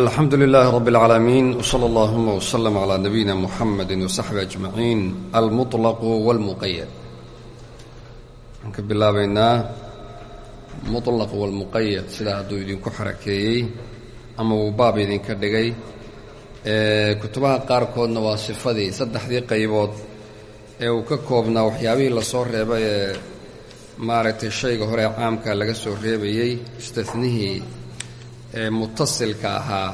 alxamdu lilaahi rab اlcaalamiin wsala allahuma wslm cla nabiyina muxamedi wasaxbi ajmaciin almuطlaqu wاlmuqayad waxaan ka bilaabaynaa muطlaq wاlmuqayad sidaa hadduu idinku xarakeeyey ama uu baab idinka dhigay kutubaha qaarkoodna waa sifadii saddexdii qaybood ee uu ka koobnaa waxyaabihii lasoo reebay ee maaragtay shayga hore caamka laga soo reebayey istanihii ee mutasilka ahaa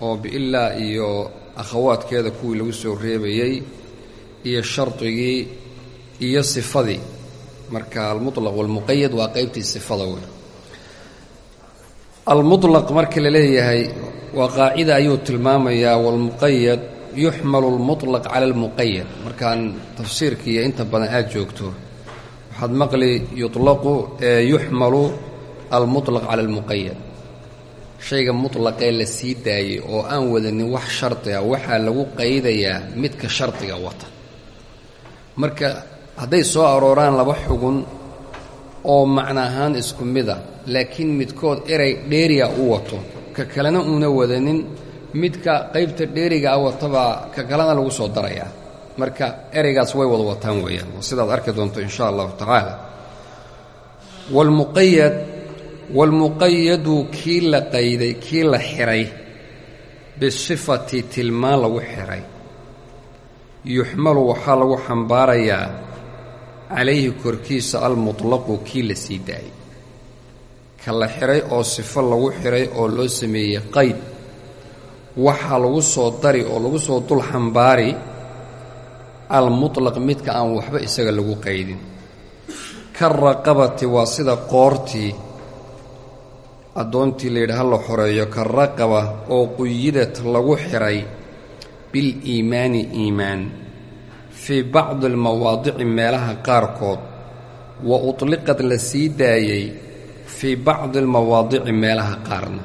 oo biilaa iyo akhawaadkeeda kuwii lagu soo reebayey iyo shardigii iyo sifadii. Marka almutlaq walmuqayad waa qaybtii sifada wey almutlaq marka la leeyahay waa qaacida ayuu tilmaamayaa walmuqayad yuxmalu almutlaq cala almuqayad markaan tafsiirka iyo inta badan aada joogto waxaad maqli yuطlaqu ee yuxmalu almutlaq cala almuqayad shayga muطlaqee la sii daayey oo aan wadanin wax shardiga waxaa lagu qaydayaa midka shardiga wata. Marka hadday soo arooraan laba xugun oo macno ahaan isku mida laakiin midkood erey dheeriga u wato ka kalena uuna wadanin midka qaybta dheeriga a watabaa ka kalena lagu soo darayaa marka ereygaas way wada wataan weeyaan. Sidaad arki doonto in sha allahu tacaala. Waalmuqayad waalmuqayadu kii la qayday kii la xihay bisifati tilmaan lagu xihay yuxmalu waxaa lagu xambaarayaa calayhi korkiisa almuطlaqu kii la sii daayey. ka la xihay oo sifo lagu xihay oo loo sameeyey qayd. waxaa lagu soo dari oo lagu soo dul xambaari almuطlaq midka aan waxba isaga lagu qaydin. ka raqabati waa sida qoortii addoontii la yidhaha la xoreeyo ka raqaba oo quyidad lagu xihay biliimaani iimaan. Fii bacdi almawaadici meelaha qaarkood wa utliqad la sii daayey fii bacdi almawaadici meelaha qaarna.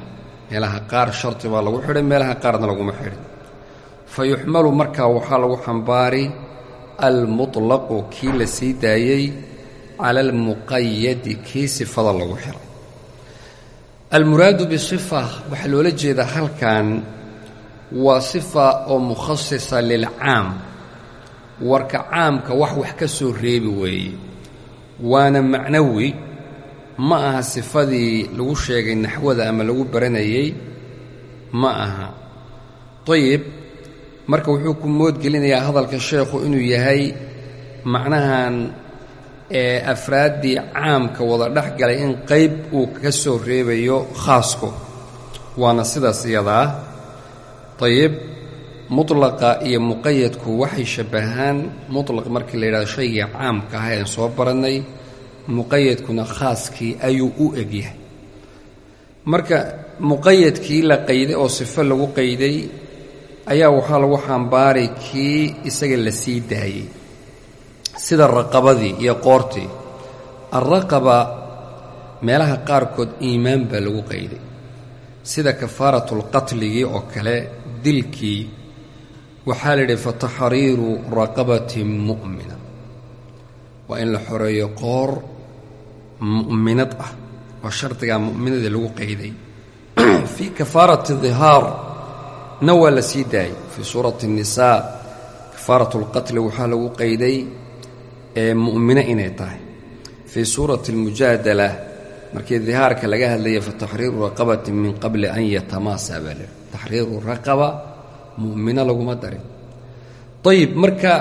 Meelaha qaar shardi baa lagu xidhay meelaha qaarna laguma xidhin fa yuxmalu markaa waxaa lagu xambaari almuطlaqu kii la sii daayey cala almuqayadi kii sifada lagu xihay almuraadu bisifa waxaa loola jeedaa halkan waa sifa oo mukhasisa lilcaam warka caamka wax wax ka soo reebi weeye. Waana macnawi ma aha sifadii lagu sheegay naxwada ama lagu baranayey ma aha. Dayib marka wuxuu ku moodgelinayaa hadalka sheekhu inuu yahay macnahan ee afraaddii caamka wada dhex galay in qayb uu ka soo reebayo khaasku waana sidaas iyadaa dayib mutlaqa iyo muqayadku waxay shabbahaan mutlaq markii la yidhahdo shaygii caamka ah een soo barannay muqayadkuna khaaskii ayuu u egyahay marka muqayadkii la qayday oo sifo lagu qayday ayaa waxaa lagu xambaaray kii isaga la sii daayey sida raqabadii iyo qoortii alraqaba meelaha qaarkood iimaan baa lagu qayday sida kafaaratulqatligii oo kale dilkii waxaa la yidhi fa taxriiru raqabatin mu'mina waa in la xoreeyo qoor mu'minad ah waa shardigaa mu'minada lagu qayday fii kafaarati dihaar na waa la sii daayey fii suurati الnisaa kafaarat اlqatli waxaa lagu qayday ee mu'mino inay tahay. Fii suurati اlmujaadala markii dihaarka laga hadlaya fataxriiru raqabatin min qabli an yatamaasa baa la taxriiru raqaba mu'mino laguma darin. Ayib marka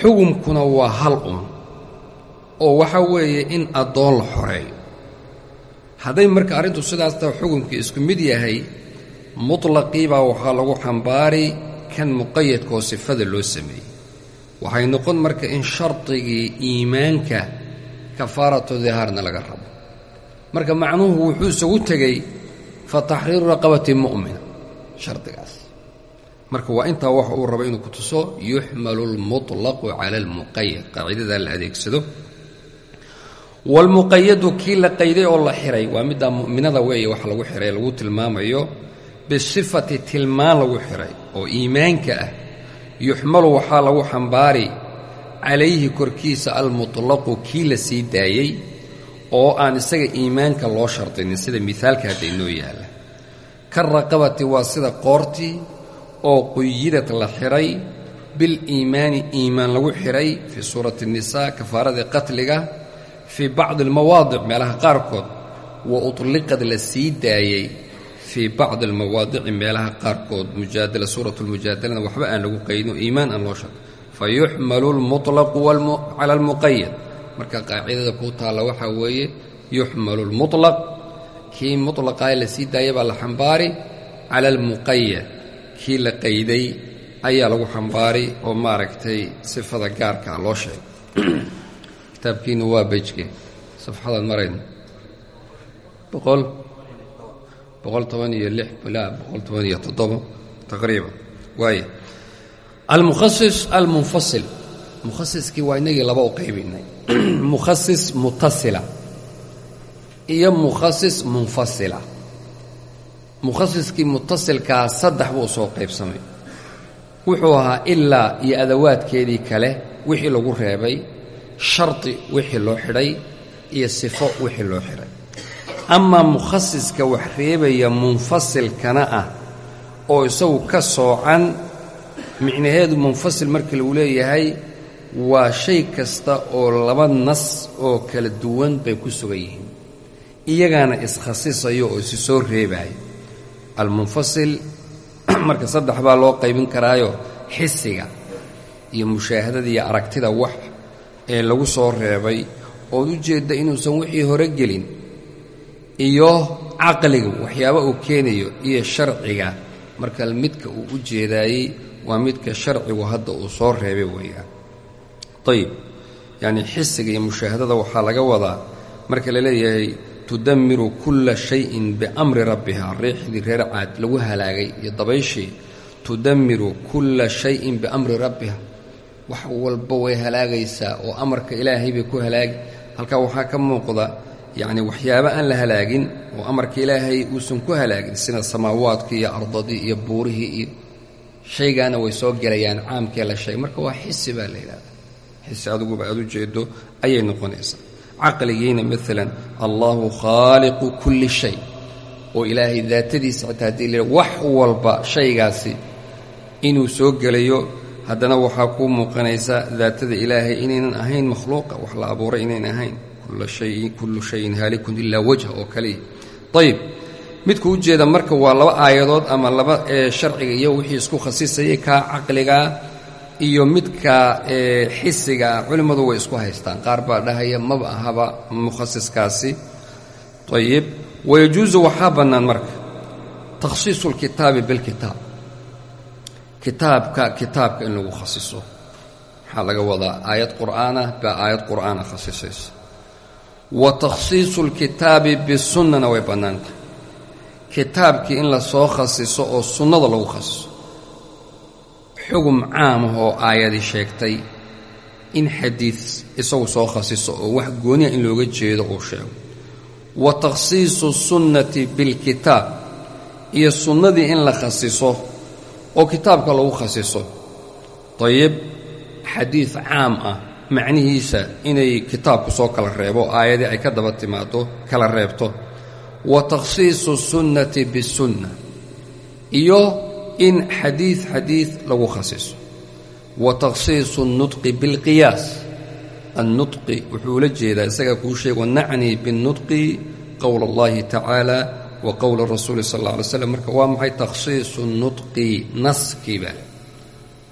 xugumkuna waa hal un oo waxa weeye in addoon la xoreeyo hadday marka arrintu sidaas taha xugumkii isku mid yahay mutlaqiibaa waxaa lagu xambaari kan muqayadkaoo sifada loo sameeyey waxay noqon marka in shardigii iimaanka kafaaratu dihaarna laga rabo. Marka macnuhu wuxuu isagu tegey fa taxriiru raqabati mu'mina shardigaas marka waa intaa waxa uu raba inuu ku tuso yuxmalu almuطlaqu cala almuqayad qaacidadaa la adeegsado. Waalmuqayadu kii la qayday oo la xihay waa middaa mu'minada weeye wax lagu xihay lagu tilmaamayo bisifati tilmaan lagu xihay oo iimaanka ah yuxmalu waxaa lagu xambaari calayhi korkiisa almuطlaqu kii la sii daayey oo aan isaga iimaanka loo shardinin sida miaalka hadda inoo yaalla ka raqabati waa sida qoortii oo quyidad la xidhay biliimaani iimaan lagu xidhay fii suurati الnisaa kafaaradii qatliga fii bacdi almawaadic meelaha qaarkood wa uطliqad la sii daayey fii bacdi almawaadici meelaha qaarkood mujaadala suuratu lmujaadalana waxba aan lagu qaydin oo iimaan aan loo shar fa yuxmalu lmuطlaqu cala almuqayad marka qaacidada kuu taalla waxaa weeye yuxmalu lmuطlaq kii muطlaqaa la sii daaya baa la xambaari cala almuqayad kii la qayday ayaa lagu xambaari oo maaragtay sifada gaarkaa loo sheegay kitaabkiinu waa bejke safxadaad marayno boqol boqol toban iyo lix ilaa boqol toban iyo toddobo taqriiban. Waaya almukhasis almunfasil. Mukhasiskii waa inagii laba u qaybinay mukhasis mutasila iyo mukhasis munfasila. Mukhasiskii mutasilkaa saddex buu soo qaybsamay wuxuu ahaa ilaa iyo adawaadkeedii kale wixii lagu reebay shardi wixii loo xidhay iyo sifo wixii loo xidhay amaa mukhasiska wax reebaya munfasilkana ah oo isagu ka soocan micnaheedu munfasil marka lagu leeyahay waa shay kasta oo laba nas oo kala duwan bay ku sugan yihiin. Iyagaana iskhasisayo oo isi soo reebaayo almunfasil marka saddex baa loo qaybin karaayo xisiga iyo mushaahadada iyo aragtida wax ee lagu soo reebay. Ood u jeedda inuusan wixii hore gelin iyo caqliga waxyaaba uu keenayo iyo sharciga. Marka midka uu u jeedaayey waa midka sharcigu hadda uu soo reebay weeyaan ayib yacnii xisiga iyo mushaahadada waxaa laga wadaa. Marka la leeyahay tudammiru kulla shayin biamri rabbiha riixdii reer caad lagu halaagay iyo dabayshii. Tudammiru kulla shayin biamri rabbiha. Wax walba way halaagaysaa oo amarka ilaahay bay ku halaagi halkaa waxaa ka muuqda yacni waxyaabo aan la halaagin oo amarka ilaahay uusan ku halaagin sida samaawaadkii iyo ardadii iyo buurihii iyo shaygaana way soo gelayaan caamkee la sheegay marka waa xisi baa la yidhahda xisi adiguba aad u jeedo ayay noqonaysaa. Caqligiina maalan allahu khaaliqu kulli shay. Oo ilaahay daatadiisa xitaa haddii la wax walba shaygaasi inuu soo gelayo haddana waxaa kuu muuqanaysa daatada ilaahay inaynan ahayn makhluuqa wax la abuuray inaynan ahayn kullu shayin haalikun ilaa wajha oo kaliya ayib midka u jeeda marka waa laba aayadood ama laba sharciga iyo wixii isku khasisayay kaa caqligaa iyo midka xisigaa culimmadu way isku haystaan qaar baa dhahaya maba ahaba mukhasiskaasi ayib wayajuusu waxaa bannaan marka takhsiisu lkitaabi bilkitaab kitaabka kitaabka in lagu khasiso waxaa laga wadaa aayad qur'aanah baa aayad qur'aana khasisaysa wa takhsiisu lkitaabi bisunnana way bannaan tahay kitaabkii in la soo khasiso oo sunnada lagu khasiso xugum caamah oo aayadi sheegtay in xadiid isagu soo khasiso oo wax gooniya in looga jeedo uu sheego. Wa takhsiisu sunnati bilkitaab iyo sunnadii in la khasiso oo kitaabka lagu khasiso dayib xadiid caam ah macnihiisa inay kitaabku soo kala reebo aayadii ay ka daba timaado kala reebto. Wa takhsiisu sunnati bisunna iyo in xadiid xadiid lagu khasiso wa takhsiisu nutqi bilqiyaas annutqi wuxuu la jeedaa isagaa kuu sheega wanacnii binnutqi qowla allahi tacaala wa qowla rasuuli sal alla alay slam marka waa maxay takhsiisu nutqi naskii baa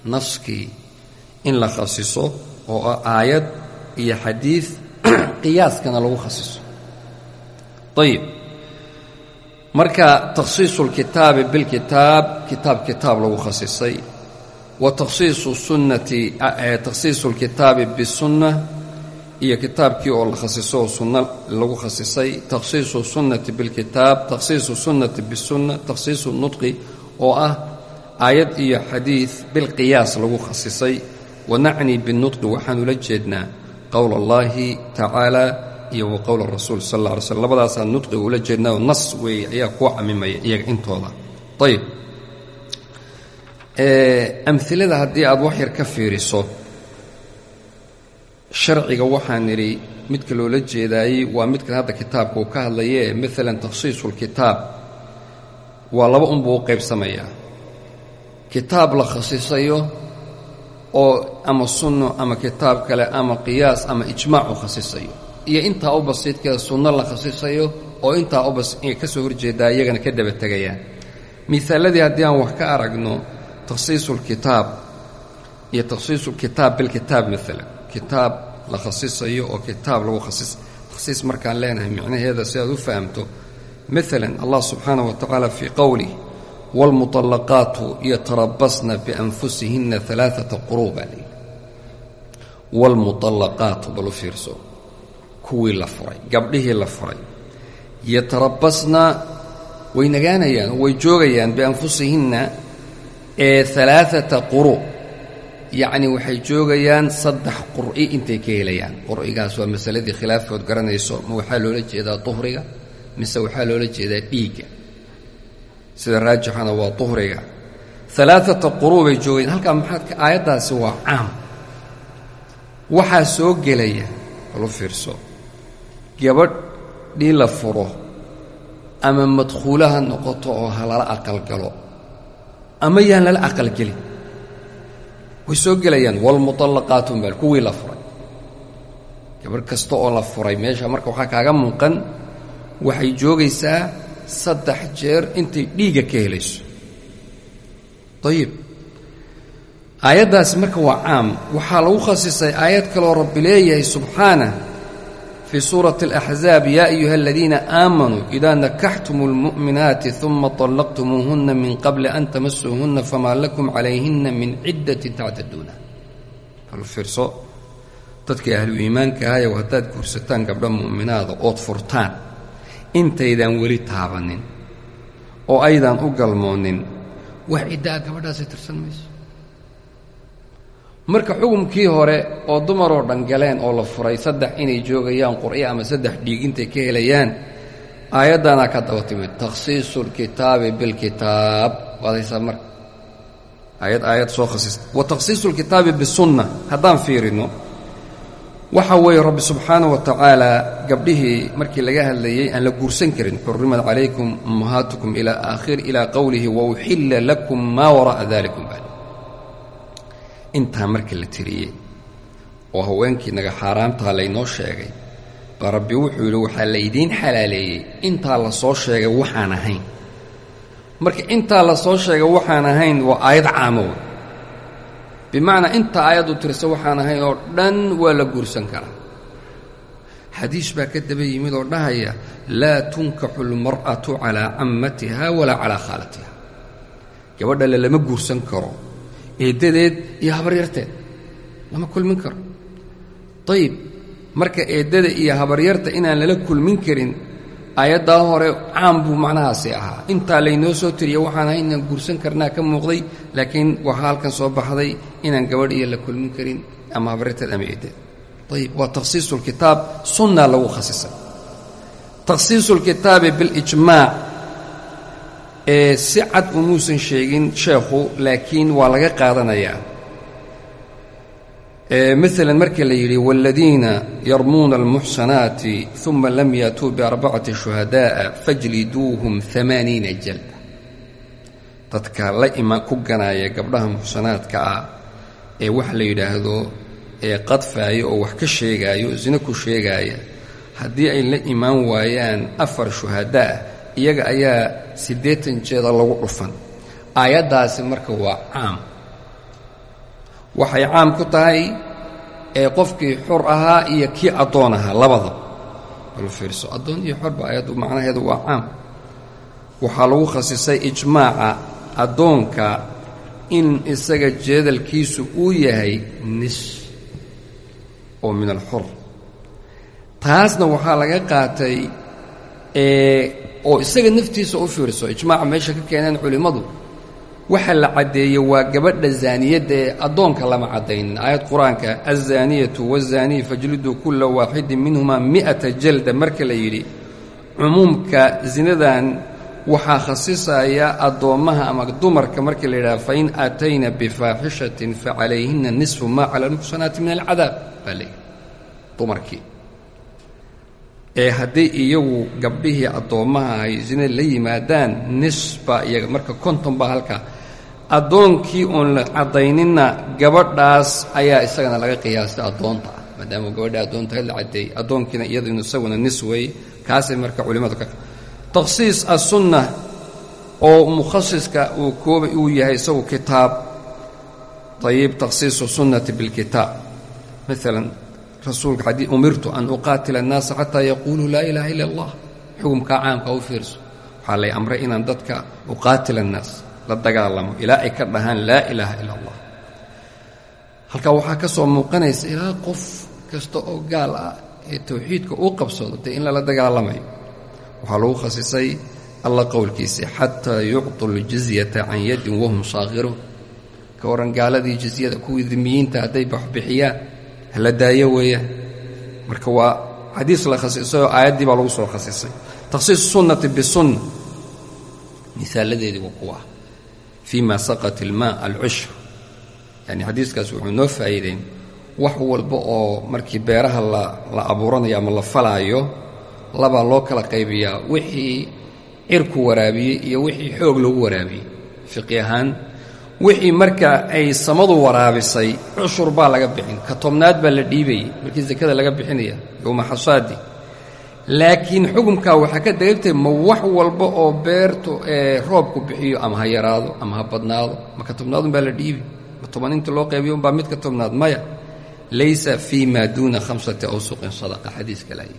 naskii in la khasiso oo ah aayad iyo xadiid qiyaaskana lagu khasiso ayib marka takhsiisu lkitaabi bilkitaab kitaab kitaab lagu khasisay wa takhsiisu sunnati takhsiisu lkitaabi bisunna iyo kitaabkii oo la khasiso oo sunno lagu khasisay takhsiisu sunnati bilkitaab takhsiisu sunnati bisunna takhsiisu nutqi oo ah aayad iyo xadiid bilqiyaas lagu khasisay wanacnii binnutqi waxaanu la jeednaa qowla allaahi tacaala iyo wa qowla rasuul sal alla alay slm labadaasaa nudqiga ula jeednaao nas weeye ayaa kuu camimaya iyaga intooda ayib amhilada haddii aad wax yar ka fiiriso sharciga waxaan nidhi midka loola jeedaayey waa midkan hadda kitaabka uu ka hadlayee maalan takhsiisu lkitaab waa laba unbuu u qaybsamayaa kitaab la khasisayo oo ama sunno ama kitaab kale ama qiyaas ama ijmaac u khasisayo iyo intaa u basiidkeeda sunno la khasisayo oo intaa ka soo horjeedaa iyagana ka daba tegayaan. Miisaaladii haddii aan wax ka aragno takhsiisulkitaab iyo takhsiisulkitaab bilkitaab maalan kitaab la khasisayo oo kitaab lagu khasis takhsiis markaan leenahay micnaheeda si aad u fahamto maalan allah subxaanahu wa tacaala fii qowlih waalmuطallaqaatu yatarabasna bianfusihinna alaaata quruu baa layidhi waalmuطallaqaatu bal u fiirso kuwii la furay gabdhihii la furay yatarabasna way nagaanayaan way joogayaan bianfusihinna ee alaaata quru yacni waxay joogayaan saddex qur'i intay ka helayaan qur'igaas waa masaladii khilaafkood garanayso ma waxaa loola jeedaa duhriga mise waxaa loola jeedaa dhiigga sida raajixana waa duhriga. Alaaata quruu bay joogayaan halkaa maxaadka aayaddaasi waa caam. Waxaa soo gelaya balu fiirso gabadh dhii la furo ama madkhuula ha noqoto oo ha lala aqalgalo ama yaan lala aqalgelin way soo gelayaan walmuطallaqaatun bal kuwii la furay. Gabadh kasta oo la furay meesha marka waxaa kaaga muuqan waxay joogaysaa saddex jeer intay dhiigga ka helayso. Ayib aayaddaasi marka waa caam. Waxaa lagu khasisay aayad kaloo rabbi leeyahay subxaanah fii suurati alaxzaab yaa ayuha aladiina aamanuu idaa nakaxtum اlmu'minaati uma طallaqtumuuhunna min qabli an tamasuuhunna famaa lakum calayhinna min ciddatin tactaduuna. Bal fiirso dadkii ahlu iimaanka ahayow haddaad guursataan gabdho mu'minaada ood furtaan intaydaan weli taabannin oo aydaan u galmoonin. Wax ciddaa gabadhaasay tirsan mayso. Marka xukumkii hore oo dumaroo dhan galeen oo la furay saddex inay joogayaan qur'i ama saddex dhiig intay ka helayaan aayaddanaa ka daba timid takhsiisu lkitaabi bilkitaab waadaysaa marka aayad aayad soo khasista wa takhsiisu lkitaabi bisunna haddaan fiirino waxa weeye rabbi subxaanaه wa tacaala gabdhihii markii laga hadlayey aan la guursan karin xurimat calaykum ummahaatukum ilaa aakhir ilaa qowlihi wauxilla lakum maa wara'a dalikum intaa marka la tiriyey oo haweenkii naga xaaraamtaa laynoo sheegay baa rabbi wuxuu yidhi waxaa laydiin xalaaleeyey intaa la soo sheegay waxaan ahayn. Marka intaa la soo sheegay waxaan ahayn waa aayad caamow bimacnaa inta aayaddu tirsa waxaan ahayn oo dhan waa la guursan karaa. Xadiis baa ka daba yimid oo dhahaya laa tunkaxu almar'atu calaa cammatiha walaa calaa khaalatiha gabadha le lama guursan karo. Eeddadeed iyo habaryarteed lama kulmin karo. Ayib marka eeddada iyo habaryarta inaan lala kulmin karin aayaddaa hore caam buu macnahaasi ahaa. Intaa laynoo soo tiriya waxaan ahay inaan guursan karnaa ka muuqday laakiin waxaa halkan soo baxday inaan gabadh iyo la kulmin karin ama habaryarteed ama eeddeed ayib waa takhsiisu lkitaab sunna lagu khasisay. Takhsiisu lkitaabi bilijmaac ee si cad umuusan sheegin sheekhu laakiin waa laga qaadanayaa maalan marka la yidhi wاladiina yarmuuna almuxsanaati uma lam yaatuu biarbacati shuhadaaءa fajliduuhum amaaniina jalda dadka la ku ganaaya gabdhaha muxsanaadka ah ee wax la yidhaahdo ee qadfaaya oo wax ka sheegaayo zino ku sheegaaya haddii ay la imaan waayaan afar shuhadaah iyaga ayaa siddeetan jeeda lagu dhufan. Aayaddaasi marka waa caam waxay caam ku tahay ee qofkii xor ahaa iyo kii addoon ahaa labadaba bal fiirso addoon iyo xorba ayaddu macnaheedu waa caam. Waxaa lagu khasisay ijmaaca addoonka in isaga jeedalkiisu uu yahay nis oo min alxor taasna waxaa laga qaatay oo isaga naftiisa u fiirso ijmaaca meesha ka keeneen culimmadu waxa la caddeeyey waa gabadha zaaniyadda ee addoonka lama caddaynin aayad qur'aanka alzaaniyatu wazaaniy fajliduu kulla waaxidin minhumaa mi'ata jalda. Marka la yidhi cumuumka zinadan waxaa khasisaya addoommaha ama dumarka. Markii la yidhaha fain aatayna bifaaxishatin facalayhina nisfu maa cala almuxsanaati min alcadaab. Baa layidhi dumarkii. Ee hadday iyagu gabdhihii addoommaha ahay zinada la yimaadaan nis baa iyaga marka konton baa halkaa addoonkii oon la caddayninna gabadhaas ayaa isagana laga qiyaastay addoonta ah maadaama gabadha addoonta la caddeeyey addoonkiina iyaduna isaguna nis weeye kaasay marka culimmadu ka takhsiis assunna oo mukhasiska uu kooba uu yahay isagu kitaab. Ayib takhsiisu sunnati bilkitaab maalan rasuulka xadii umirtu an uqaatila annaasa xataa yaquuluu laa ilaaha illa allah. Xukumkaa caamka u fiirso. Waxaa lay amray inaan dadka uqaatila annaas la dagaalamo. Ilaa ay ka dhahaan laa ilaaha illa allah. Halkaa waxaa ka soo muuqanaysa ilaa qof kasta oo gaal ah ee tawxiidka uu qabsado dee in lala dagaalamayo. Waxaa lagu khasisay alla qowlkiisa xataa yucطu ljizyata can yadin wahum saakhiruun ka waran gaaladii jizyada kuwii dimiyiinta hadday waxbixiyaan hala daayo weeyaan marka waa xadiis la khasisayoo aayaddii baa lagu soo khasisay. Takhsiis sunnati bisunna misaaladeedii waa kuwa fii ma saqat ilmaa alcushur yani xadiiskaas wuxuu noo faa'iideyn. Wax walba oo markii beeraha la abuuranayo ama la falaayo labaa loo kala qaybiyaa wixii cirku waraabiyey iyo wixii xoog lagu waraabiyey fiqi ahaan wixii marka ay samadu waraabisay cushur baa laga bixin ka tobnaad baa la dhiibayey markii sakada laga bixinaya yowma laakiin xukumkaa waxaa ka degagtay ma wax walba oo beertu ee roobku bixiyo ama ha yaraado ama ha badnaado. Ma ka tobnaadun baa la dhiibi. Ma toban inta loo qaybiyo unbaa mid ka tobnaad maya. Laysa fii maa duuna khamsati awsuqin sadaqa xadiiska laayi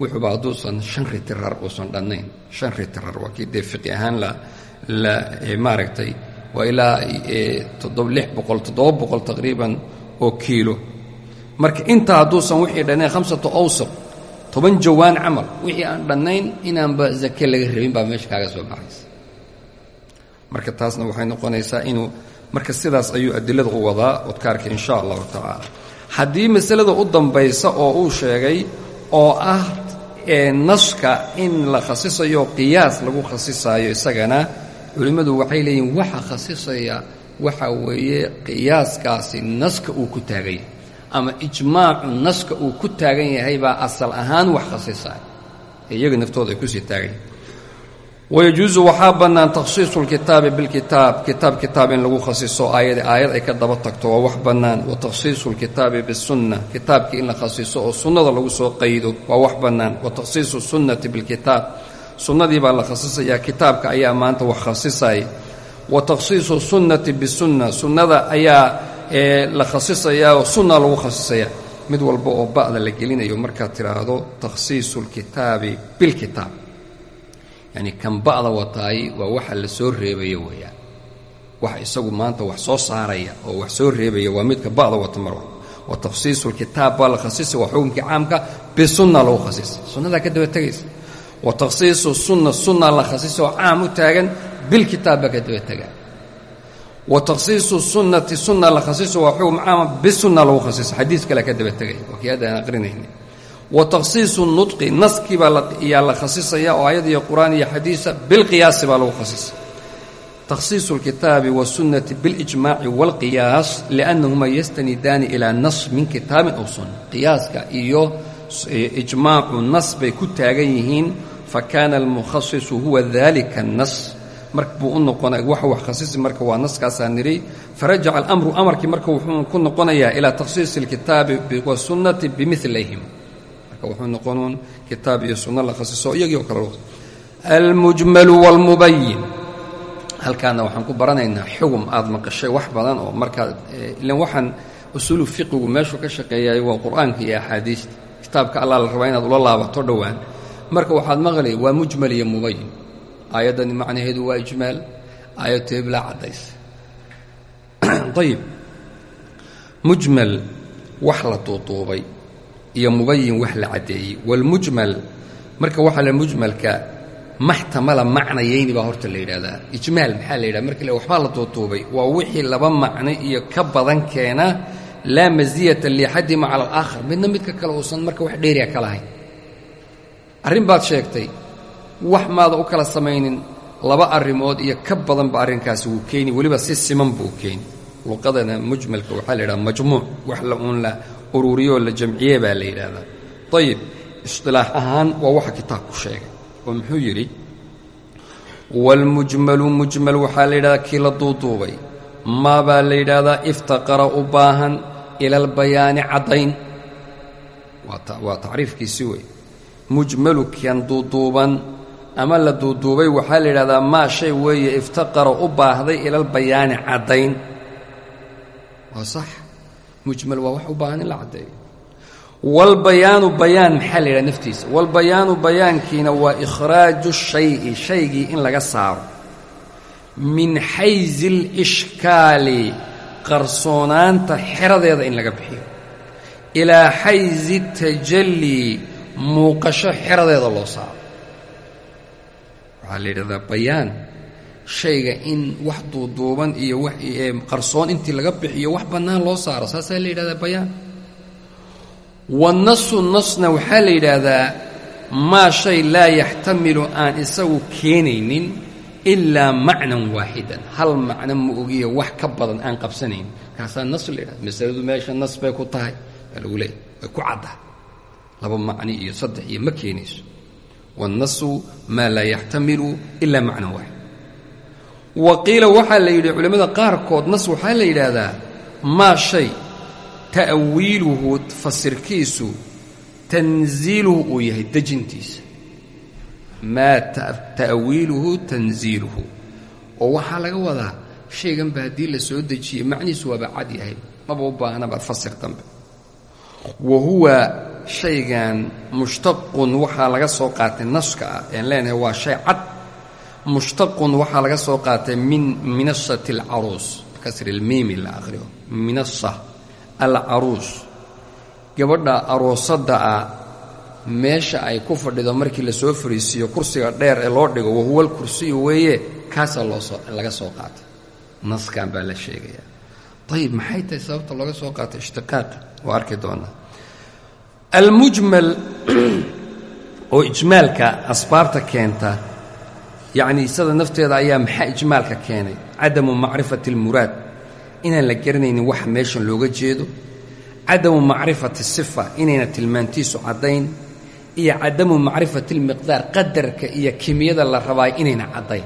wuxuuba hadduusan shan ritirar uusan dhannayn. Shan ritirar waa kii dee fiqi ahaan la la maaragtay waa ilaa lix boqol toddoba boqol taqriiban oo kiilo. Marka intaa hadduusan wixii dhannayn khamsatu awsuq toban jawaan camal. Wixii aan dhannayn inaanba zake laga rabin baa meesha kaaga soo baxaysa. Marka taasna waxay noqonaysaa inuu marka sidaas ayuu adilada u wadaa odkaarka in sha allahu tacaala haddii masalada u dambaysa oo uu sheegay oo ah naska in la khasisayo qiyaas lagu khasisaayo isagana culimmadu waxay leeyihiin waxa khasisaya waxa weeye qiyaaskaasi naska uu ku taagan yahay ama ijmaacu naska uu ku taagan yahay baa asal ahaan wax khasisaya ee iyaga naftooda ay ku sii taagan yahay wayajuusu waxaa bannaan takhsiisu lkitaabi bilkitaab kitaab kitaab in lagu khasiso aayada aayad ay ka daba tagto waa wax bannaan. Wa takhsiisu lkitaabi bisunna kitaabkii in la khasiso oo sunnada lagu soo qaydo waa wax bannaan. Wa takhsiisu sunnati bilkitaab sunnadii baa la khasisayaa kitaabka ayaa maanta wax khasisaya wa takhsiisu sunnati bisunna sunnada ayaa la khasisayaa sunna lagu khasisaya mid walba oo ba'da la gelinayo markaad tidhaahdo takhsiisu lkitaabi bilkitaab yacni kan ba'da wataay waa waxa la soo reebaya weeyaan. Wax isagu maanta wax soo saaraya oo wax soo reebaya waa midka ba'da wata mar walba. Wa takhsiisu lkitaab baa la khasisay waa xukunkii caamka bisunna lagu khasisay sunnadaa ka daba tegaysa wa takhsiisu sunna sunna la khasisay oo caam u taagan bilkitaab baa ka daba tegaa wa takhsiisu sunnati sunna la khasiso waa xukum caama bisunna lagu khasiso xadiis kale ka daba tegaya waa kii hadda aan aqrinayna wa takhsiisu nudqi naskii baa yaa la khasisaya oo ayad iyo qur'aan iyo xadiisa bilqiyaasi baa lagu khasisay takhsiisu lkitaabi wasunnati bilijmaaci waalqiyaas liannahuma yastanidaani ilaa nas min kitaabin aw sunna. Qiyaaska iyo ijmaacu nas bay ku taagan yihiin fa kaana almukhasisu huwa dalika annas marka buu u waxa wax khasisi marka waa naskaasaa nidhi farajaca alamru amarkii marka wuxuu ku noqonayaa ilaa takhsiisi alkitaabi wasunnati bimilayhim marka wuxuu noqonuun kitaab iyo sunno la khasiso iyagii oo kale almujmalu waalmubayin halkaana waxaan ku baranaynaa xugum aad maqashay wax badan oo markaad ilan waxaan usuulu fiqigu meeshuu ka shaqeeyaay waa qur'aanka iyo axaadiista. Kitaabka allah la rabaa inaad ula laabato dhowaan. Marka waxaad maqlay waa mujmal iyo mubayin aayaddani macnaheedu waa ijmaal. Aayadtu heblaa caddaysa ayib mujmal wax la duuduubay iyo mubayin wax la caddeeyey. Waalmujmal marka waxaa la mujmalka maxtamala macnayayni baa horta la yidhahdaa ijmaal maxaa la yidhahda marka waxbaa la duuduubay waa wixii laba macno iyo ka badan keena laa masiyata liaxadihima cala alaakhar. Midna midka kale uusan marka wax dheeriya ka lahayn. Arrin baad sheegtay wax maada u kala samaynin laba arrimood iyo ka badanba arrinkaasi wuu keeni weliba si siman buu keeni luqadana mujmalka waxaa la yidhaha majmuuc wax la uun la ururiyoo la jamciye baa la yidhaahdaa. Ayib isqilaax ahaan waa waxa kitaabku sheegay oo muxuu yidhi waalmujmalu mujmal waxaa la yidhahdaa kii la duuduubay. Maa baa la yidhaahdaa iftaqara u baahan ila albayaani caddayn. Waa tacriifkiisi wey mujmalu kan duuduuban ama la duuduubay waxaa la yidhahdaa maa shay weeye iftaqara u baahday ilalbayaani caddayn. Waa sax. Mujmal waa wax u baahan in la caddeeyo. Walbayaanu bayaan maxaa la yidhaha naftiisa? Walbayaanu bayaankiina waa ikhraaju shayi shaygii in laga saaro. Min xayzi alishkaali qarsoonaanta xeradeeda in laga bixiyo. Ilaa xayzi tajallii muuqasho xeradeeda loo saaro waxaa la yidhahdaa bayaan. Shayga in wax duuduuban iyo wax qarsoon intii laga bixiyo wax bannaan loo saaro saasaa la yidhahdaa bayaan. Wanasu nasna waxaa la yidhaahdaa maa shay laa yaxtamilu aan isagu keenaynin ilaa macnan waaxidan hal macno ma ogiya wax ka badan aan qabsanayn. Kaasaa nas la yidhahda masaladu meesha nas bay ku tahay. Waa lagu leeyahy way ku cadda laba macni iyo saddex iyo ma keenayso waannasu maa laa yaxtamilu ilaa macnan waaxid wa qiila waxaa la yidhi culimmada qaarkood nas waxaa la yidhaahdaa maa shay ta'wiiluhu fasirkiisu tanziiluhu uu yahay dejintiisa maa ta'wiiluhu tanziiluhu oo waxaa laga wadaa shayganba haddii la soo dejiyey macnihiisu waaba cad yahay maba u baahnabaad fasir dambe wa huwa shaygan mushtaqun waxaa laga soo qaatay naska ah ean leenahay waa shay cad. Mushtaqun waxaa laga soo qaatay min minasati alcaruus bikasri ilmiimi la aqhriyo minasa alcaruus gabadha aroosadda ah meesha ay ku fadhido markii la soo fariisiiyo kursiga dheer ee loo dhigo wahuwal kursiyu weeye kaasaa loosoo laga soo qaatay. Naskan baa la sheegayaa ayib maxay tahay sababta looga soo qaatay ishtiqaaqa waa arki doonaa almujmal oo ijmaalka asbaabta keenta yacnii isada nafteeda ayaa maxaa ijmaalka keenay cadamu macrifati almuraad inaan la garanaynin waxa meeshan looga jeedo cadamu macrifati sifa inayna tilmaantiisu caddayn iyo cadamu macrifati almiqdaar qadarka iyo kimiyada la rabaayo inayna caddayn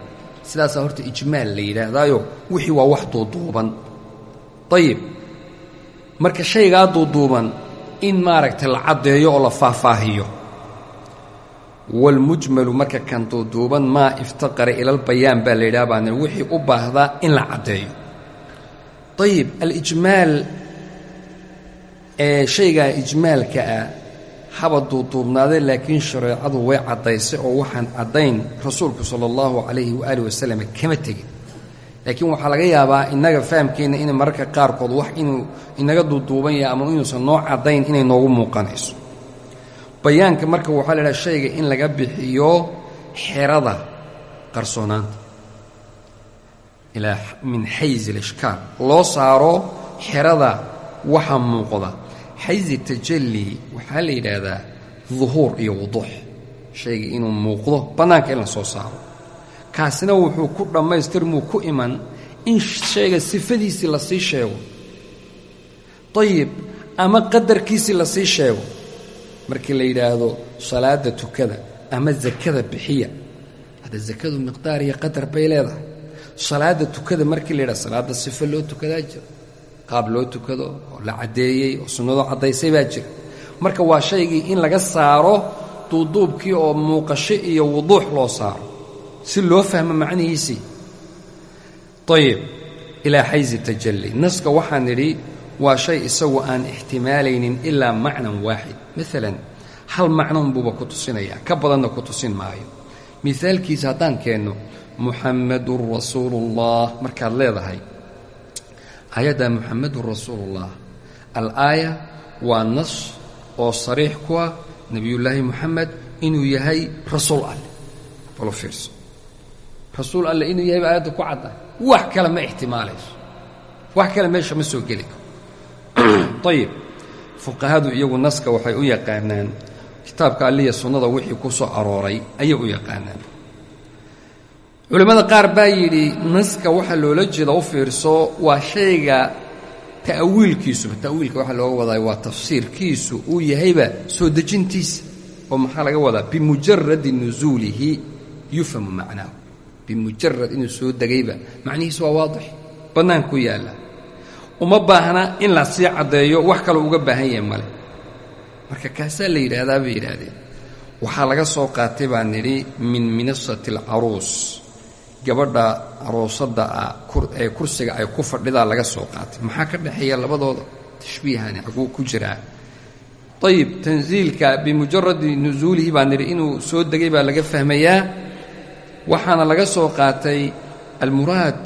sidaasaa horta ijmaal la yidhaahdaayo wixii waa wax duuduuban ayib marka shaygaa duuduuban in maaragtay la caddeeyo oo la faahfaahiyo. Waalmujmalu marka kan duuduuban maa iftaqara ilalbayaan baa la yidhaha baana wixii u baahdaa in la caddeeyo. Ayib alijmaal ee shaygaa ijmaalka ah haba duuduubnaadee laakiin shareecadu way caddaysay oo waxaan caddayn rasuulku sala allahu calayhi waaalih wasalam kama tegin laakiin waxaa laga yaabaa innaga fahamkeenna in mararka qaarkood wax inuu inaga duuduuban yahay ama inuusan noo caddayn inay noogu muuqanayso. Bayaanka marka waxaa la idhaha shayga in laga bixiyo xerada qarsoonaanta. Ilaa min xayzi alishkaal loo saaro xerada waxa muuqda. Xayzi tajalli waxaa la yidhaahdaa duhuur iyo wuduux. Shayga inuu muuqdo bannaanka in la soo saaro kaasina wuxuu ku dhammaystirmuu ku iman in shayga sifadiisii la sii sheego. Ayib ama qadarkiisii la sii sheego. Markii la yidhaahdo salaadda tukada ama sakada bixiya. Hadda sakadu miqdaar iyo qadar bay leedahay. Salaadda tukada markii la yidhahdo salaadda sifo loo tukadaa jira. Qaab loo tukado oo la caddeeyey oo sunnado caddaysay baa jira. Marka waa shaygii in laga saaro duuduubkii oo muuqasho iyo wuduux loo saaro si loo fahmo macnihiisii ayib ilaa xayzi tajalli naska waxaan nidhi waa shay isagu aan ixtimaalaynin ilaa macnan waaxid. Maalan hal macnoon buuba ku tusinayaa ka badanna ku tusin maayo. Mihaalkiisa haddaan keenno muxammadun rasuuluullah markaad leedahay aayadda muxammadun rasuuluullah al-aaya waa nas oo sariix ku ah nebiyullaahi moxamed inuu yahay rasuul alleh balo fiirso rasuul alleh inuu yahay ba aayadda ku cadda. Wax kale ma ixtimaalayso. Wax kale meesha ma soo geli ayib fuqahadu iyagu naska waxay u yaqaanaan kitaabka alliya sunnada wixii ku soo arooray ayay u yaqaanaan. Culimmada qaar baa yidhi naska waxaa loola jeeda u fiirso waa shayga ta'wiilkiisuba ta'wiilka waxaa looga wadaa waa tafsiirkiisu uu yahayba soo dejintiisa oo maxaa laga wadaa? Bimujaradi nusuulihi yufhamu macnaahu bimujarad inuu soo degayba. Macnihiisu waa waadix. Bannaan ku yaalla. Uma baahna in la sii caddeeyo wax kaloo uga baahan yahay male. Marka kaasaa la yidhaahdaa bay yidhaahdeen. Waxaa laga soo qaatay baan nidhi min minasati alcaruus gabadha aroosadda ah ee kursiga ay ku fadhidaa laga soo qaatay. Maxaa ka dhexeeya labadooda? Tashbiihani xaguu ku jiraa. Ayib tansiilka bimujaradi nusuulihi baan nidhi inuu soo degay baa laga fahmayaa waxaana laga soo qaatay almuraad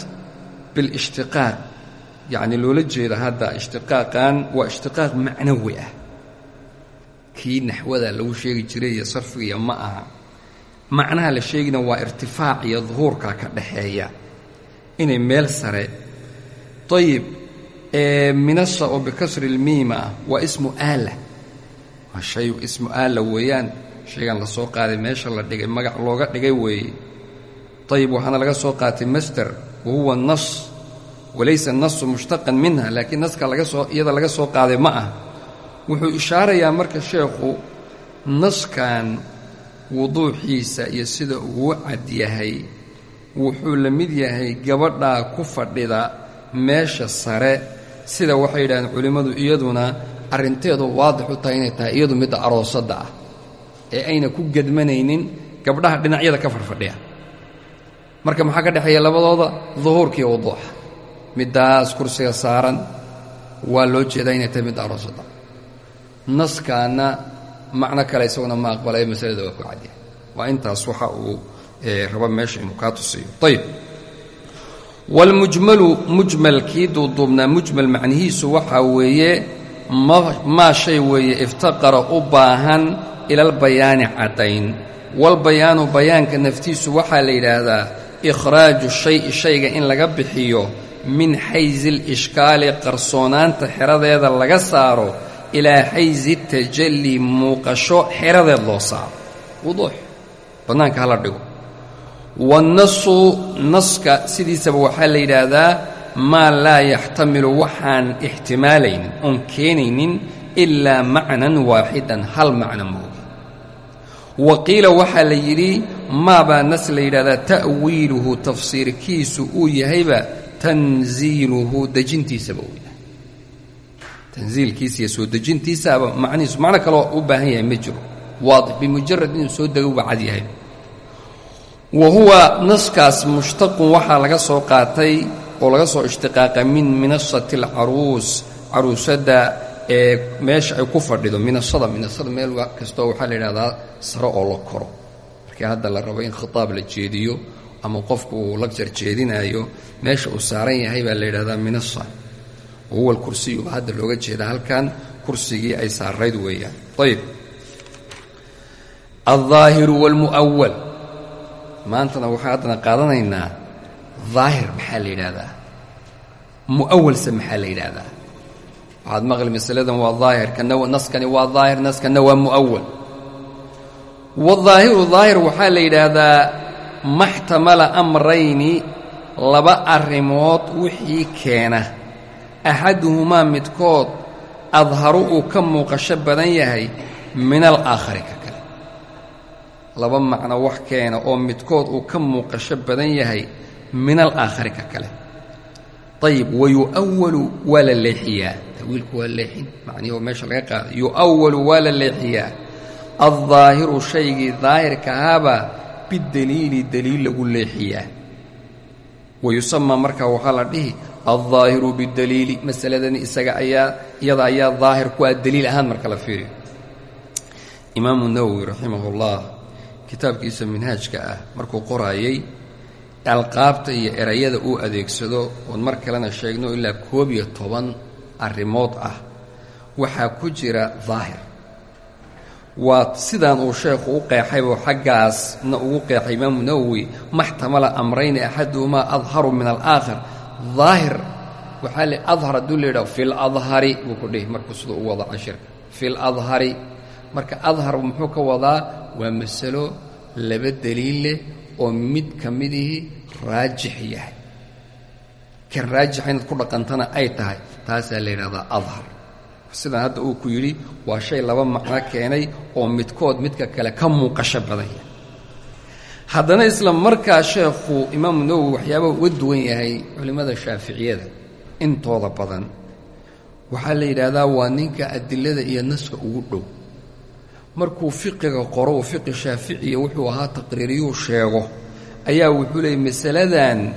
bilishtiqaaq. Yacni loola jeeda hadda ishtiqaaqan waa ishtiqaaq macnawi ah. Kii naxwada lagu sheegi jiray iyo sarfigiiyo ma aha. Macnaha la sheegina waa irtifaac iyo duhuurka ka dhaxeeya. Inay meel sare ayib minasa oo bikasri lmiima ah waa ismu aala. Waa shay ismu aala weeyaan. Shaygan la soo qaaday meesha la dhigay magac looga dhigay weeye ayib waxaana laga soo qaatay master wa huwa nas walaysa nasu mushtaqan minha laakiin naska laga soo iyada laga soo qaaday ma ah wuxuu ishaarayaa marka sheekhu naskan wuduuxiisa iyo sida uu cad yahay wuxuu la mid yahay gabadhaa ku fadhida meesha sare sida waxay yidhahdeen culimmadu iyaduna arrinteedu waadix u tahay inay tahay iyadu midda aroosadda ah ee ayna ku gedmanaynin gabdhaha dhinacyada ka farfadhiya marka maxaa ka dhexeeya labadooda? Duhuurkiiyo wuduuxa middaas kursiga saaran. Waa loo jeedaa inay tahay midda aroosadda. Naskaana macno kale isaguna ma aqbalay masalada waa ku cadyahay waa intaas waxa uu raba meesha inuu kaa tusiyo. Ayib waalmujmalu mujmalkii duuduubnaa mujmal macnihiisu waxaa weeye maa shay weeye iftaqara u baahan ilalbayaani caddayn. Walbayaanu bayaanka naftiisu waxaa la yidhaahdaa ikhraaju shayi shayga in laga bixiyo min xayzi lishkaali qarsoonaanta xeradeeda laga saaro ilaa xayzi tajalli muuqasho xeradeed loo saaro. Wuduux bannaanka hala dhigo. Wannasu naska sidiisaba waxaa la yidhaahdaa maa laa yaxtamilu waxaan ixtimaalaynin oon keenaynin ilaa macnan waaxidan hal macno moogi wa qiila waxaa la yidhi maabaa nas la yidhahdaa ta'wiiluhu tafsiirkiisu uu yahayba tanziiluhu dejintiisaba uu yahay. Tanziilkiisa iyo soo dejintiisaaba macnihiisu macno kaloo u baahan yahay ma jiro. Waadix bimujarad inuu soo dego uba cad yahay. Wa huwa naskaas mushtaqun waxaa laga soo qaatay oo laga soo ishtiqaaqay min minasati alcaruus caruusadda ee meesha ay ku fadhido minasada minasada meel kastoo waxaa la yidhahdaa sare oo la koro. Markii hadda la rabo in khitaab la jeediyo ama qofku uu lagjar jeedinaayo meesha uu saaran yahay baa la yidhahdaa minasa wa huwa alkursiyu baa hadda looga jeedaa halkan kursigii ay saarayd weeyaan. Ayib. Aldaahiru waalmu'awal maantana waxaa haddana qaadanaynaa daahir maxaa la yidhaahdaa mu'awalse maxaa la yidhaahdaa waxaad maqli masaladan waa daahir kana naskani waa daahir naskana waa mu'awal waadaahiru daahir waxaa la yidhaahdaa maxtamala amrayni laba arrimood wixii keena. Axaduhumaa midkood adharu uu ka muuqasho badan yahay min alaakhari ka kale. Laba macno wax keena oo midkood uu ka muuqasho badan yahay min alaakhari ka kale. Ayib wa yu'awalu waa la leexiyaa tawiilku waa leexin macnihi oo meesha laga qaada yu'awalu waa la leexiyaa. Aldaahiru shaygii daahirka ahaabaa bideliili deliil lagu leexiyaa. Wa yusamaa markaa waxaa la dhihi aldaahiru bideliili masaladani isaga ayaa iyada ayaa daahir ku ah deliil ahaan marka la fiiriyo. Imaamu nawowi raximahullah kitaabkiisa minhaajka ah markuu qoraayey alqaabta iyo erayada uu adeegsado oon mar kalena sheegno ilaa koob toban arrimood ah. Waxaa ku jira daahir. Waa sidaan uu sheekhu u qeexaybo xaggaasna ugu qeexay imaamu nawowi maxtamala amrayni axaduhumaa adharu min alaakhar daahir waxaa le adhar hadduu fi ladhari buu ku dhihi markuu siduu u wado cashirka fi ladhari marka adhar muxuu ka wadaa waa masalo laba deliil leh oo mid ka midihii raajix yahay. Kan raajixa inaad ku dhaqantana ay tahay taasaa la adhar. Sidan hadda uu ku yidhi waa shay laba macno keenay oo midkood midka kale ka muuqasho badanya. Haddana isla markaa sheekhu imaamu nawowi waxyaabaha uga duwan yahay culimmada shaaficiyada intooda badan. Waxaa la yidhaahdaa waa ninka adilada iyo naska ugu dhow. Markuu fiqiga qoro uu fiqi shaaficiya wuxuu ahaa taqriiriyuu sheego. Ayaa wuxuu leeyay masaladan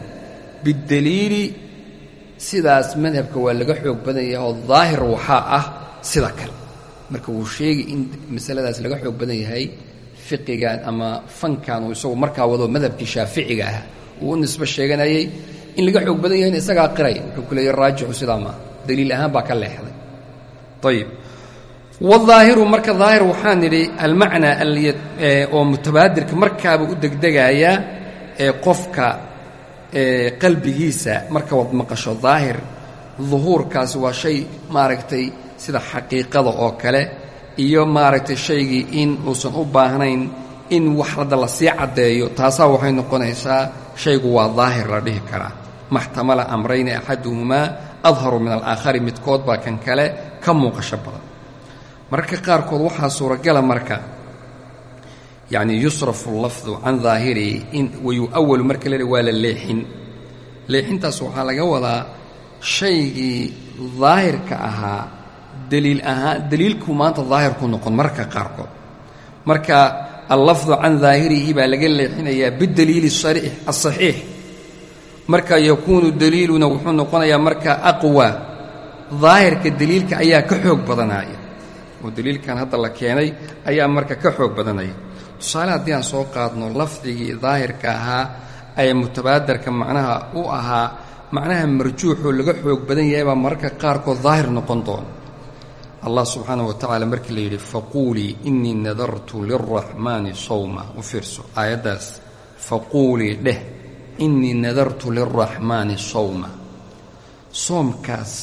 bidaliili sidaas madhabka waa laga xoog badan yahay oo daahir waxaa ah sida kale. Marka wuu sheegi in masaladaas laga xoog badan yahay fiqigan ama fankan uu isagu markaa wado madhabkii shaaficiga ah. Uu u nisbe sheeganayay in laga xoog badan yahayna isagaa qiray. Wuxuu ku leeyay raajixu sidaa maaha daliil ahaan baa ka leexday. Ayib waaahiru marka daahir waxaan nidhi almacnaa oo mutabaadirka markaaba u degdegaaya ee qofka qalbigiisa marka wad maqasho daahir duhuurkaasi waa shay maaragtay sida xaqiiqada oo kale iyo maaragtay shaygii in uusan u baahnayn in wax hadda la caddeeyo taasaa waxay noqonaysaa shaygu waa daahir la dhihi karaa. Maxtamala amrayni axaduhumaa adharu min alaakhari midkood baa kan kale ka muuqasho badan. Mararka qaarkood waxaa suuragala marka yacni yusrafu lafdu can daahirihi wayu-awalu marka la waa la leexin. Leexintaas waxaa laga wadaa shaygii daahirka ahaa daliil ahaan daliilku maanta daahirku noqon mararka qaarkood. Marka allafdu can daahirihi baa laga leexinayaa bidaliili asaxiix marka yakuunu daliiluna wuxuu noqonayaa marka aqwa daahirka daliilka ayaa ka xoog badanaya. Oo daliilkan hadda la keenay ayaa marka ka xoog badanaya tusaale haddii aan soo qaadno lafdigii daahirka ahaa ee mutabaadarka macnaha u ahaa macnaha marjuuxoo laga xoog badan yahay baa mararka qaarkood daahir noqon doona allah subxaana wa tacaala markii la yidhi faquulii innii nadartu lilraxmaani sawma u fiirso aayaddaas. Faquulii dheh innii nadartu lilraxmaani sawma. Soomkaas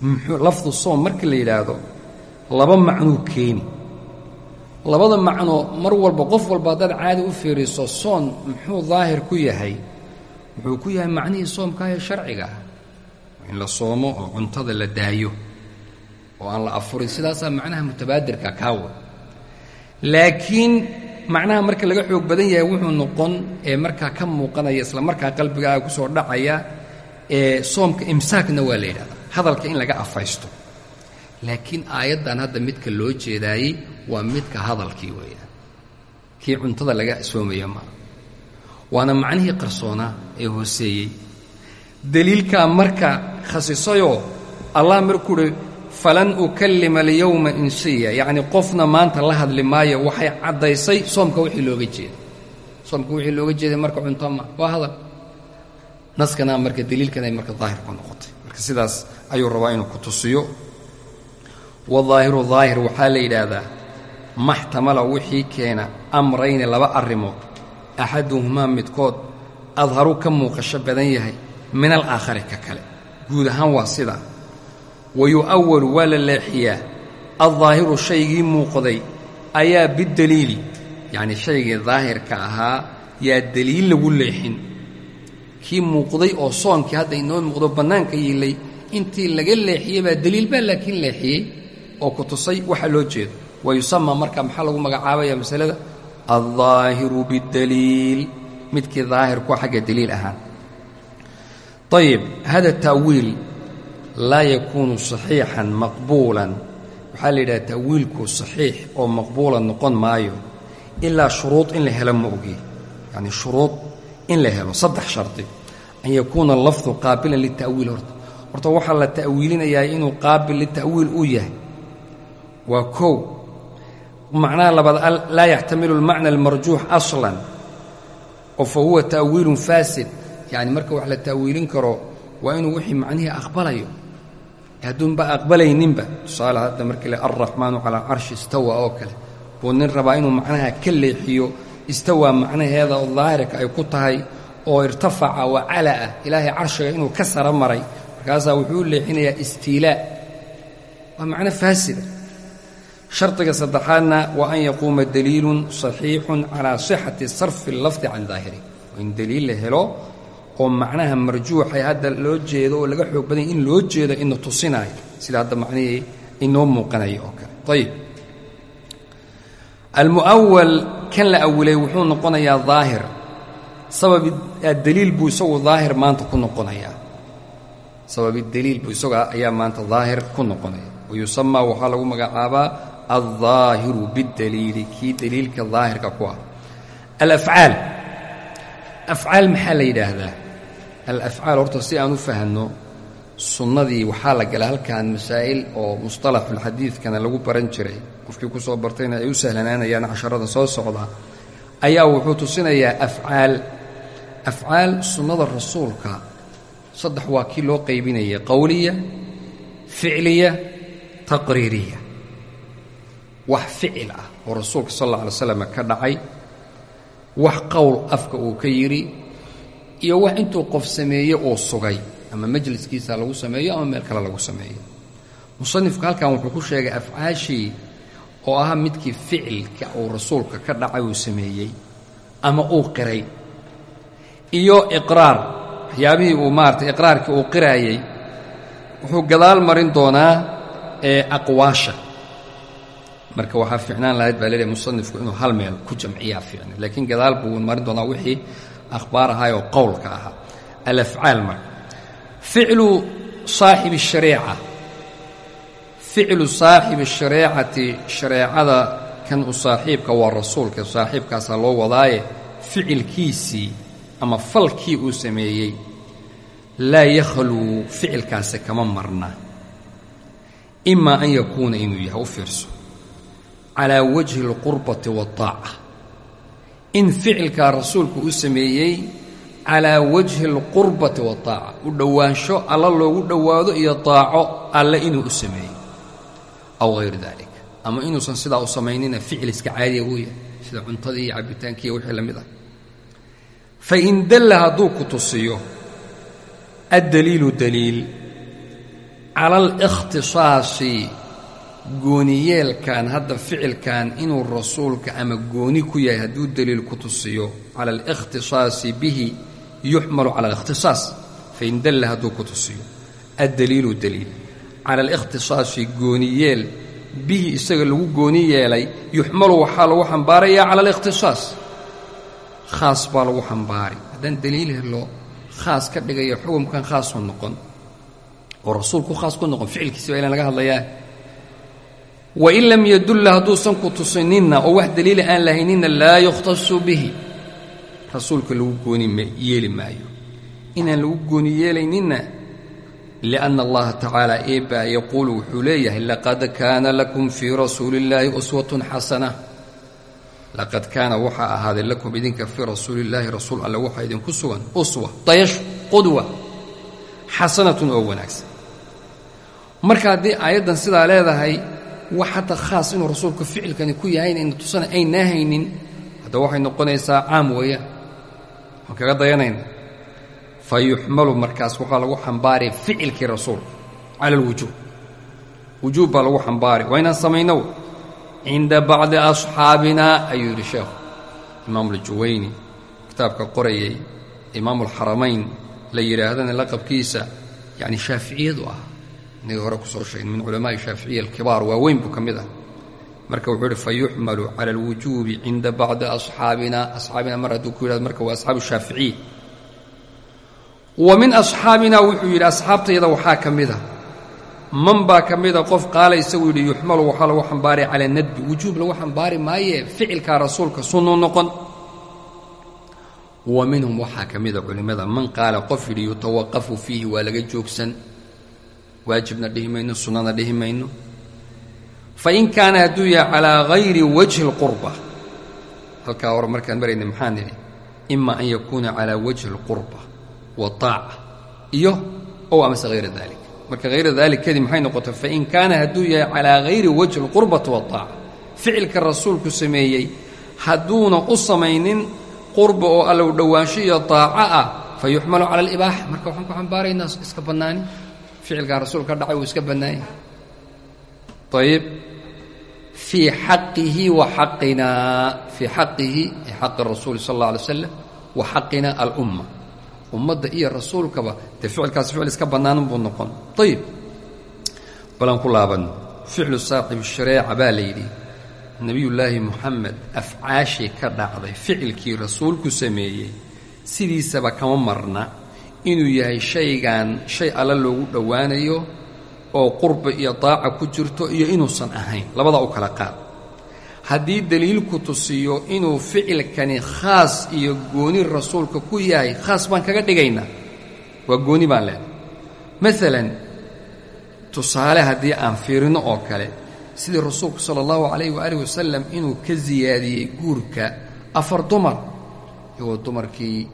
muxuu lafdu soom marka la yidhaahdo laba macnuu keeni labada macnoo mar walba qof walba haddaad caadi u fiiriso soon muxuu daahir ku yahay? Wuxuu ku yahay macnihii soomka ee sharciga? Ah in la soomo oo cuntada la daayo oo aan la afurin. Sidaasaa macnaha mutabaadirka kaawa laakiin macnaha marka laga xoog badan yahay wuxuu noqon ee markaa ka muuqanaya isla markaa qalbigaaga ku soo dhacaya ee soomka imsaakna waa la yidhahdaa. Hadalka in laga afaysto laakiin aayaddan hadda midka loo jeedaayey waa midka hadalkii weeyaan. Kii cuntada laga soomaya maa waana macnihii qarsoonaa ee hooseeyey. Deliilkaa marka khasisayoo allah markuu uhi falan ukallima alyowma insiya. Yacnii qofna maanta la hadli maayo waxay caddaysay soomka wixii looga jeeday. Soomka wixii looga jeeday marka cunto ma waa hadal. Naskana marka deliilkan ay marka daahir ku noqotay. Marka sidaas ayuu rabaa inuu ku tusiyo wadaahiru daahir waxaa la yidhaahdaa maxtamala wixii keena amrayni laba arrimood. Axaduhumaa midkood adharu ka muuqasho badan yahay min alaakhari ka kale. Guud ahaan waa sidaa wa yu'awalu waa la leexiyaa. Addaahiru shaygii muuqday ayaa bideliili yacnii shaygii daahirka ahaa yaa deliil lagu leexin. Kii muuqday oo soonkii hadda inoo muuqdo bannaanka yiilay intii laga leexiyey baa deliil baa laakiin leexiyey oo ku tusay waxa loo jeedo. Wa yusamaa marka maxaa lagu magacaabaya masalada? Aldaahiru bidaliil midkii daahirku xagga deliil ahaan. Ayib hada ta'wiil laa yakuunu saxiixan maqbuulan. Waxaa la yidhaha ta'wiilku saxiix oo maqbuulan noqon maayo ilaa shuruud in la helo ma ogi. Yacni shuruud in la helo saddex shardi an yakuuna lafdu qaabilan lita'wiil horta. Horta waxaa la ta'wiilinayaa inuu qaabil lita'wiil uu yahay waa kow. Macnaha labaad laa yaxtamilu almacna almarjuux aslan oo fa huwa ta'wiilun faasid. Yacni marka wax la ta'wiilin karo waa inuu wixii macnihii aqbalayo. Hadduunba aqbalayninba. Tusaale hadda markii le alraxmaanu calaa carshi istawa oo kale buu nin rabaa inuu macnaha ka leexiyo istawaa macnaheeda oo daahirka ay ku tahay oo irtafaca wa cala'a ilaahay carshiga inuu ka sara maray. Markaasaa wuxuu u leexinayaa istiilaa. Waa macno faasida shardiga saddexaadna waa an yaquuma daliilun saxiixun calaa sixati sarfi lafdi can daahiri. In deliil la helo oo macnaha marjuuxay hadda loo jeedo oo laga xoog badanya in loo jeedo ina tusinaayo sida hadda macnihii inoo muuqanaya oo kale. Ayib almu'awal kan la awilay wuxuu noqonayaa daahir. Sabab daliil buu isagu daahir maanta ku noqonayaa. Sababidaliil buu isaga ayaa maanta daahir ku noqonaya. Wayusamaa waxaa lagu magacaabaa aldaahiru bidaliili kii daliilka daahirka ku ah alafcaal afcaal maxaa la yidhaahdaa alafcaal horta si aan u fahanno sunnadii waxaa la gala halkan masaa'il oo mustalaxulxadiidkana lagu baran jiray qofkii ku soo bartayna ay u sahlanaanayaan casharada soo socda ayaa wuxuu tusinayaa afcaal afcaal sunnada rasuulka saddex waa kii loo qaybinaya qowliya ficliya taqriiriya wax ficil ah oo rasuulka sal alla alay slam ka dhacay wax qowl afka uu ka yidhi iyo wax intuu qof sameeye uu sugay ama majliskiisa lagu sameeyo ama meel kale lagu sameeyo. Musanifku halkan wuxuu ku sheegay afcaashii oo ahaa midkii ficilka uu rasuulka ka dhacay uu sameeyey ama uu qiray. Iyo iqraar waxyaabihii uu maaratay iqraarkii uu qiraayey wuxuu gadaal marin doonaa ee aqwaasha marka waxaa fiicnaan lahayd baa leeyahay musanifku inuu hal meel ku jamciyaa fiicna laakiin gadaal buu marin doonaa wixii akhbaar ahaay oo qowlka ahaa. Alafcaal marka. Ficlu saaxibi shareeca ficlu saaxibi shareecati shareecada kan u saaxiibka waa rasuulka saaxiibkaasaa loo wadaaye ficilkiisii ama falkii uu sameeyey. Laa yakhluu ficilkaasi kama marna. Imaa an yakuuna inuu yahay u fiirso calaa wajhi alqurbati waاldaaca in ficilkaa rasuulku u sameeyey calaa wajhi alqurbati waاldaaca u dhowaansho alla loogu dhowaado iyo daaco alle inuu u sameeyey aw hayru daalik ama inuusan sidaa u samaynina ficil iska caadiya weeya sida cuntadii iyo wixii la mid ah. Fa in dalla hadduu ku tusiyo addaliilu daliil cala alikhtisaasi gooniyeelkan hadda ficilkan inuu rasuulka ama gooni ku yahay hadduu daliil ku tusiyo cala alikhtisaasi bihi yuxmalu cala alikhtisaas fain dalla hadduu ku tusiyo. Addaliilu daliil. Cala alikhtisaasi gooniyeel bihi isaga lagu gooni yeelay yuxmalu waxaa lagu xambaarayaa cala alikhtisaas khaas baa lagu xambaari haddaan daliil helo khaas ka dhigaya xukumkan khaasuu noqon. Oo rasuulku khaas ku noqon ficilkiisi baa ilan laga hadlayaa wain lam yadulla hadduusan ku tusininna oo wax daliila aan lahayninna laa yukhtasu bihi. Rasuulka lagu gooni yeeli maayo. Inaan lagu gooni yeelayninna lianna allaha tacaala eebaa yaquulu wuxuu leeyahay laqad kaana lakum fii rasuuli illaahi uswatun xasana. Laqad kaana waxaa ahaaday lakum idinka fii rasuulillaahi rasuul alle waxaa idinku sugan uswa dayashu qudwa xasanatun oo wanaagsan. Marka haddii aayaddan sidaa leedahay wax hadda khaas inuu rasuulku ficilkani ku yahayna ina tusana aynaa haynin hadda waxay noqonaysaa caam weeyaan waan kaga dayanayna fa yuxmalu markaas waxaa lagu xambaaraya ficilkii rasuulka cala alwujuub. Wujuub baa lagu xambaari. Waa inaan samayno cinda bacdi asxaabina ayuu yidhi sheekhu. Imaamu aljuwayni kitaabka qorayay imaamu alxaramayn la yidhaahdana laqabkiisa yacni shaaficiyadu ah inagii hore ku soo sheegn min culamaa'i shaaficiya alkibaar waaweyn buu ka mid ah. Marka wuxuu yidhi fa yuxmalu cala alwujuubi cinda bacdi asxaabina. Asxaabina mar hadduu ku yidhahdo marka waa asxaabu shaaficiya wa min asxaabina wuxuu yidhi asxaabtayada waxaa ka mid a man baa ka mida qof qaala isagu yidhi yuxmalu waxaa lagu xambaari calaa nadbi. Wujuub lagu xambaari maaye ficilkaa rasuulka sunnuu noqon. Wa minhum waxaa ka mida culimmada man qaala qof yidhi yutawaqafu fiihi waa laga joogsan waajibna dhihi mayno sunnana dhihi mayno fain kaana hadduu yahay calaa hayri wajhi اlqurba halkaa hore markaan marayna maxaan nidhi ima an yakuuna calaa wajhi اlqurba waaaca iyo ow amase hayra dalik marka hayra dalik kadib maxay noqotay fain kaana hadduu yahay calaa hayri wajhi اlqurbati waaaca ficilka rasuulku sameeyey hadduuna u samaynin qurba oo allow dhowaansho iyo daaco ah fa yuxmalu cala alibaaxa marka waxaan ku xambaaraynaa iska bannaani ficilkaa rasuulka dhacay wuu iska bannaanya ayib fii xaqihi wa xaqinaa fii xaqihi xaqi rasuuli sal alla alay slam wa xaqina alumma. Ummadda iyo rasuulkaba dee ficilkaasi ficil iska bannaanan buu noqon. Ayib balan ku laabanno ficlu saaxibi shareeca baa la yidhi nebiyullaahi moxamed afcaashii ka dhacday ficilkii rasuulku sameeyey sidiisaba kama marna inuu yahay shaygan shay alle loogu dhowaanayo oo qurba iyo daaca ku jirto iyo inuusan ahayn. Labadaa u kala qaad. Haddii daliilku tusiyo inuu ficilkani khaas iyo gooni rasuulka ku yahay khaas baan kaga dhigaynaa. Waa gooni baan leenahay maalan tusaale haddii aan fiirino oo kale sidii rasuulku sala allahu calayhi waaalih wasalam inuu ka siyaadiyey guurka afar dumar iyagoo dumarkii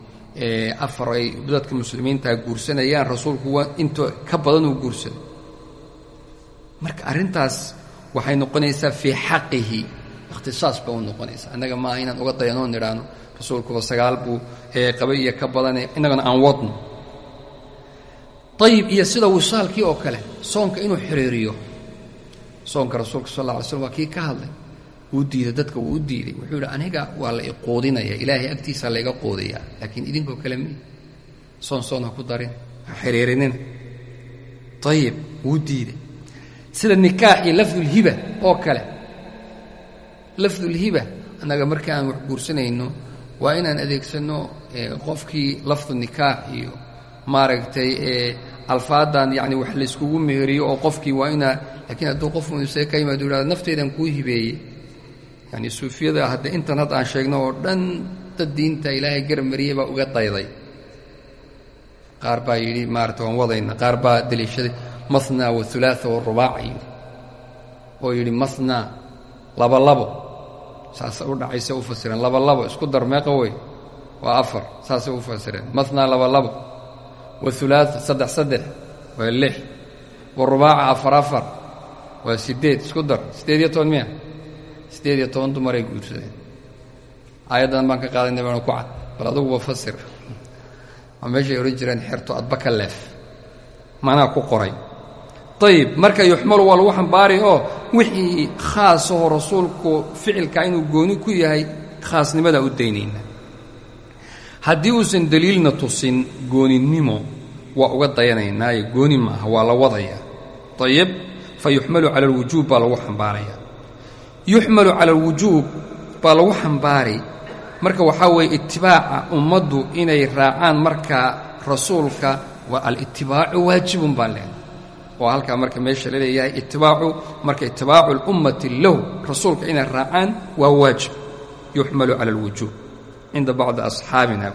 afar ay dadka muslimiintaa guursanayaan rasuulku into ka badan uu guursaday. Marka arrintaas waxay noqonaysaa fii xaqihi ikhtisaas ba u noqonaysaa. Innaga maaha inaan uga dayanoo nidhaahno rasuulkuba sagaal buu qabay iyo ka badane innagana aan wadno. Ayib iyo sida wisaalkii oo kale soonka inuu xiriiriyo. Soonka rasuulka sal alla alay slm waa kii ka hadlay wuu diiday dadka wuu u diiday wuxuu yidhi aniga waa la iquudinaya ilaahay agtiisaa layga quudiyaa laakiin idinkoo kale mi soon soon ha ku darin ha xiriirinina ayib wuu diiday. Sida nikaax iyo lafdulhiba oo kale. Lafdulhiba annaga markii aan wax guursanayno waa inaan adeegsanno qofkii lafdu nikaax iyo maaragtay alfaadan yacni wax layskugu meheriyo oo qofkii waa inaa laakiin hadduu qof muuse ka yimaado yidhahdo nafteydan kuu hibeeyey yacni suufiyada hadda intan hadda aan sheegno oo dhan dad diinta ilaahay garmariyey baa uga dayday qaar baa yidhi maarata waan wadayna. Qaar baa deliishaday mathnaa waulaaa warubaaca yidhi oo yidhi mathnaa laba labo. Saasa u dhacayse u fasireen laba labo isku dar meeqa wey waa afar saasay u fasireen mathnaa laba labo. Waulaaa saddex saddex. Waa lix. Warubaaca afar afar. Waa siddeed isku dar. Siddeed iyo toban miya siddeed iyo toban dumaray guursadeen aayaddan baan ka qaadanay baana ku cad bal aduguba fasir. Waa meeshay odhan jireen xerto adba ka leef. Manaa ku qoray. Ayib marka yuxmalu waa lagu xambaari oo wixii khaasahoo rasuulku ficilkaa inuu gooni ku yahay khaasnimadaa u daynayna haddii uusan daliilna tusin gooninimo waa uga dayanaynaayo gooni maaha waa la wadaya ayib fa yuxmalu cala alwujuub baa lagu xambaaraya yuxmalu cala alwujuub baa lagu xambaari marka waxaa weeye itibaaca ummaddu inay raacaan markaa rasuulka waa alitibaacu waajibun baan leehay oo halkaa marka meesha la leeyahay itibaacu marka itibaacu اlummati lahu rasuulka inay raacaan waa waajib yuxmalu cala alwujuub cinda bacdi asxaabina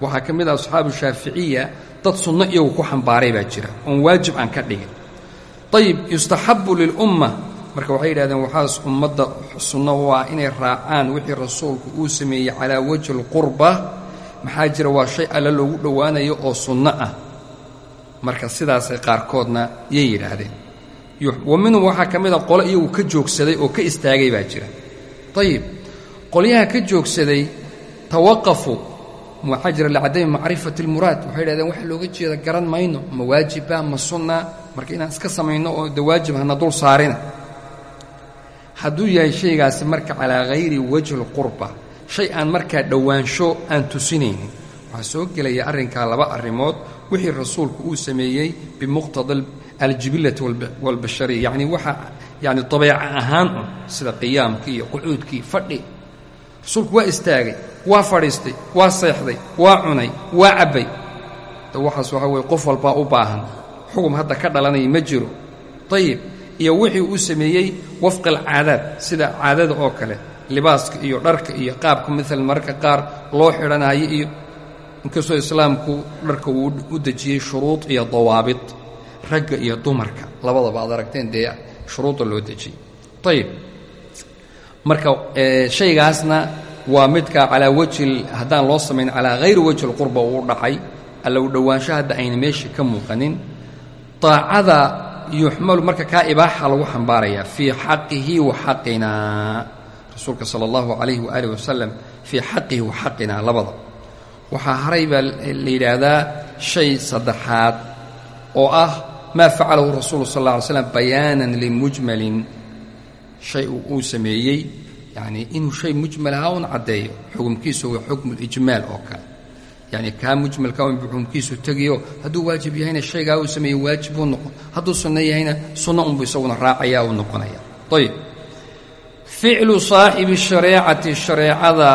waxaa ka mid ah asxaabu shaaficiya dad sunno iyagu ku xambaaray baa jira oon waajib aan ka dhigin. Ayib yustaxabu lilumma marka waxay yidhahdeen waxaas ummadda sunno waa inay raacaan wixii rasuulku uu sameeyey calaa wajhi اlqurba maxaa jira waa shay alle loogu dhowaanayo oo sunno ah. Marka sidaasay qaarkoodna yay yidhaahdeen. Wa minhum waxaa ka mid a qole iyagu ka joogsaday oo ka istaagay baa jira. Ayib qolyaha ka joogsaday tawaqafuu waxaa jira licadami macrifati اlmuraad waxay yidhahdeen waxa looga jeeda garan mayno ma waajiba ma sunna marka inaan iska samayno oo de waajib hana dul saarina hadduu yahay shaygaasi marka calaa hayri wajhi اlqurba shay aan markaa dhowaansho aan tusinaynin. Waxaa soo gelaya arrinkaa laba arrimood wixii rasuulku uu sameeyey bimuqtada aljibillati waalbashariya yacni waxa yacni dabeeca ahaan un sida qiyaamkii iyo qucuudkii fadhi. Rasuulku waa istaagay waa fadhiistay waa seexday waa cunay waa cabbay. Waxaas waxaa weeye qof walbaa u baahan. Xugum hadda ka dhalanaya ma jiro. Ayib iyo wixii uu sameeyey wafqa alcaadaad sida caadada oo kale libaaska iyo dharka iyo qaabka. Maalan mararka qaar loo xidhanayo iyo inkastoo islaamku dharka uu u dejiyey shuruud iyo dawaabid ragga iyo dumarka. Labadaba aad aragteen dee shuruudda loo dejiyey. Ayib marka shaygaasna waa midka calaa wajhi haddaan loo samayn calaa hayri wajhi lqurba uu dhacay. Alla u dhowaansho hadda ayna meesha ka muuqanin. Daacada yuxmalu marka kaa ibaaxa lagu xambaarayaa fii xaqihi wa xaqinaa rasuulka sala allahu calayhi waaalih wasalam fii xaqihi wa xaqinaa labada. Waxaa haray baa la yidhaahdaa shay saddexaad oo ah maa facalahu rasuulu sal alla alay slam bayaanan limujmalin. Shay uu sameeyey yacnii inuu shay mujmal ahaa un caddeeyo xukumkiisu waa xukmu lijmaal oo kale yacni kaa mujmalka un buxuumkiisu tegiyo hadduu waajib yahayna shaygaa uu sameeyey waajib buu noqon hadduu sunno yahayna sunno unbuu isaguna raacayaa uu noqonaya. Ayib. Ficlu saaxibi shareecati shareecada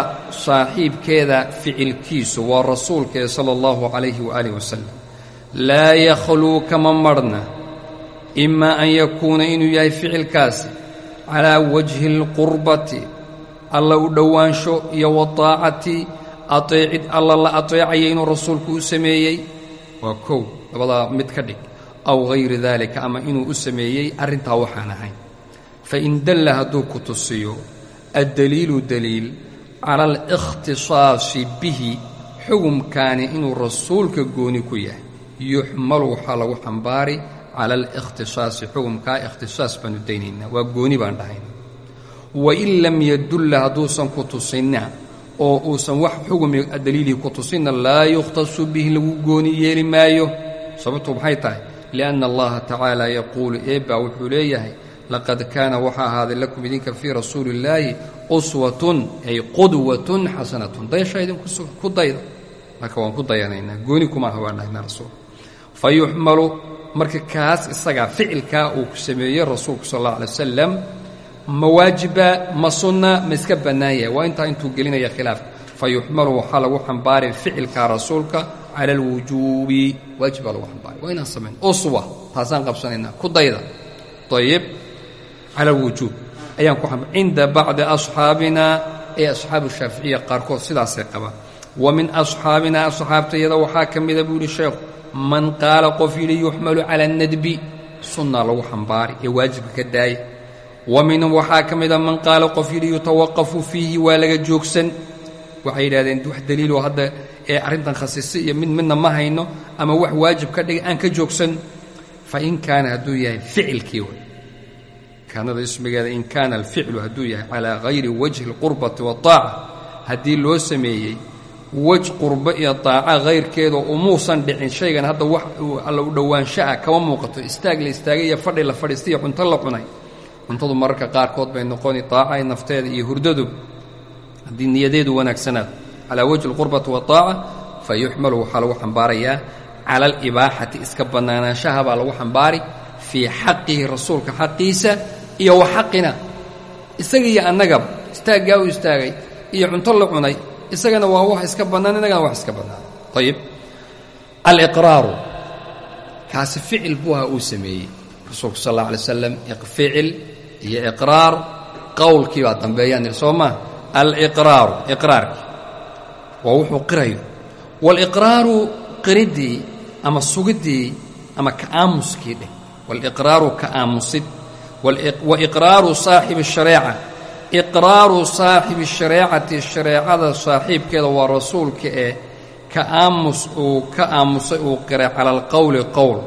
saaxiibkeeda ficilkiisu waa rasuulkee sala allahu calayhi waaalih wasalam laa yakhluu kama marhna imaa an yakuuna inuu yahay ficilkaasi calaa wajhi alqurbati alla u dhowaansho iyo wadaacati ateecid alla la ateecaya inuu rasuulku u sameeyey. Waa kow. Labadaa mid ka dhig. Aw hayri daalika ama inuu u sameeyey arrintaa waxaan ahayn fain dalla hadduu ku tusiyo addaliilu daliil cala alikhtisaasi bihi xugumkaani inuu rasuulka gooni ku yahay. Yuxmalu waxaa lagu xambaari cala alikhtisaasi xugumkaa ikhtisaas baanu daynaynaa. Waa gooni baan dhahayna wain lam yadulla hadduusan ku tusinna oo uusan wax xugumi daliilii ku tusinna laa yukhtasu bihi lagu gooni yeeli maayo. Sababtu maxay tahay? Lianna allaha tacaala yaquulu eebbaa wuxuu leeyahay laqad kaana waxaa ahaaday lakum idinka fii rasuuli illaahi uswatun ay qudwatun xasanatun dayashaa idinku ku dayda. Marka waan ku dayanaynaa gooni kumaaha waan dhahaynaa rasuul. Fa yuxmalu marka kaas isagaa ficilkaa uu sameeyey rasuulku sal alla alay wasalam ma waajiba ma sunna ma iska bannaan waa intaa intuu gelinaya khilaafka fa yuxmalu waxaa lagu xambaari ficilkaa rasuulka cala alwujuubi waajib baa lagu xambaari. Waa inaan samayn uswa. Taasaan qabsanaynaa. Ku dayda. Ayib cala alwujuub ayaan ku xambaar. Cinda bacdi asxaabina ee asxaabu shaaficiya qaarkood sidaasay qabaan. Wa min asxaabina asxaabtayada waxaa ka mida buu yidhi sheekhu man qaala qof yidhi yuxmalu cala anadbi sunnaa lagu xambaari. Ee waajibka ka daaya wa minhum waxaa ka mida man qaala qof yidhi yutawaqafu fiihi waa laga joogsan. Waxay yidhahdeen wax daliiloo hadda ee arrintan khasise iyo mid midna ma hayno ama wax waajib ka dhigay aan ka joogsan. Fa in kaana hadduu yahay ficilkii way. Kaanada ismigeeda in kaana alficlu hadduu yahay calaa hayri wajhi alqurbati waataaca haddii loo sameeyey wej qurbo iyo daaca hayrkeedoo umuusan dhicin shaygan hadda wax alla u dhowaansho ah kama muuqato. Istaag la istaagay iyo fadhi la fadhiistay iyo cunto la cunay cuntadu mararka qaarkood bay noqoni daacay nafteeda iyo hurdadu. Haddii niyadeedu wanaagsanaado calaa wajhi alqurbati waataaca fa yuxmalu waxaa lagu xambaarayaa cala alibaaxati iska bannaanaanshaha baa lagu xambaari fii xaqihi rasuulka xaqiisa iyo wa xaqina. Isaga iyo annagaba istaaggaa u istaagay iyo cunto la cunay isagana waa wax iska bannaan innagana wax iska bannaan. Ayib aliqraaru kaasi ficil buu aha uu sameeyey. Rasuulku sal alla alay wasalam ficil iyo iqraar. Qowlkii baa dambeeyaan nir soo maa aliqraaru iqraarkii. Waa wuxuu qirayo waaliqraaru qiriddii ama sugiddii ama ka aamuskii dheh. Waaliqraaru ka aamusid wa iqraaru saaxibi shareeca. Iqraaru saaxibi shareecati shareecada saaxiibkeeda waa rasuulka ee ka aamus uu ka aamusay uu qiray cala alqowli qowl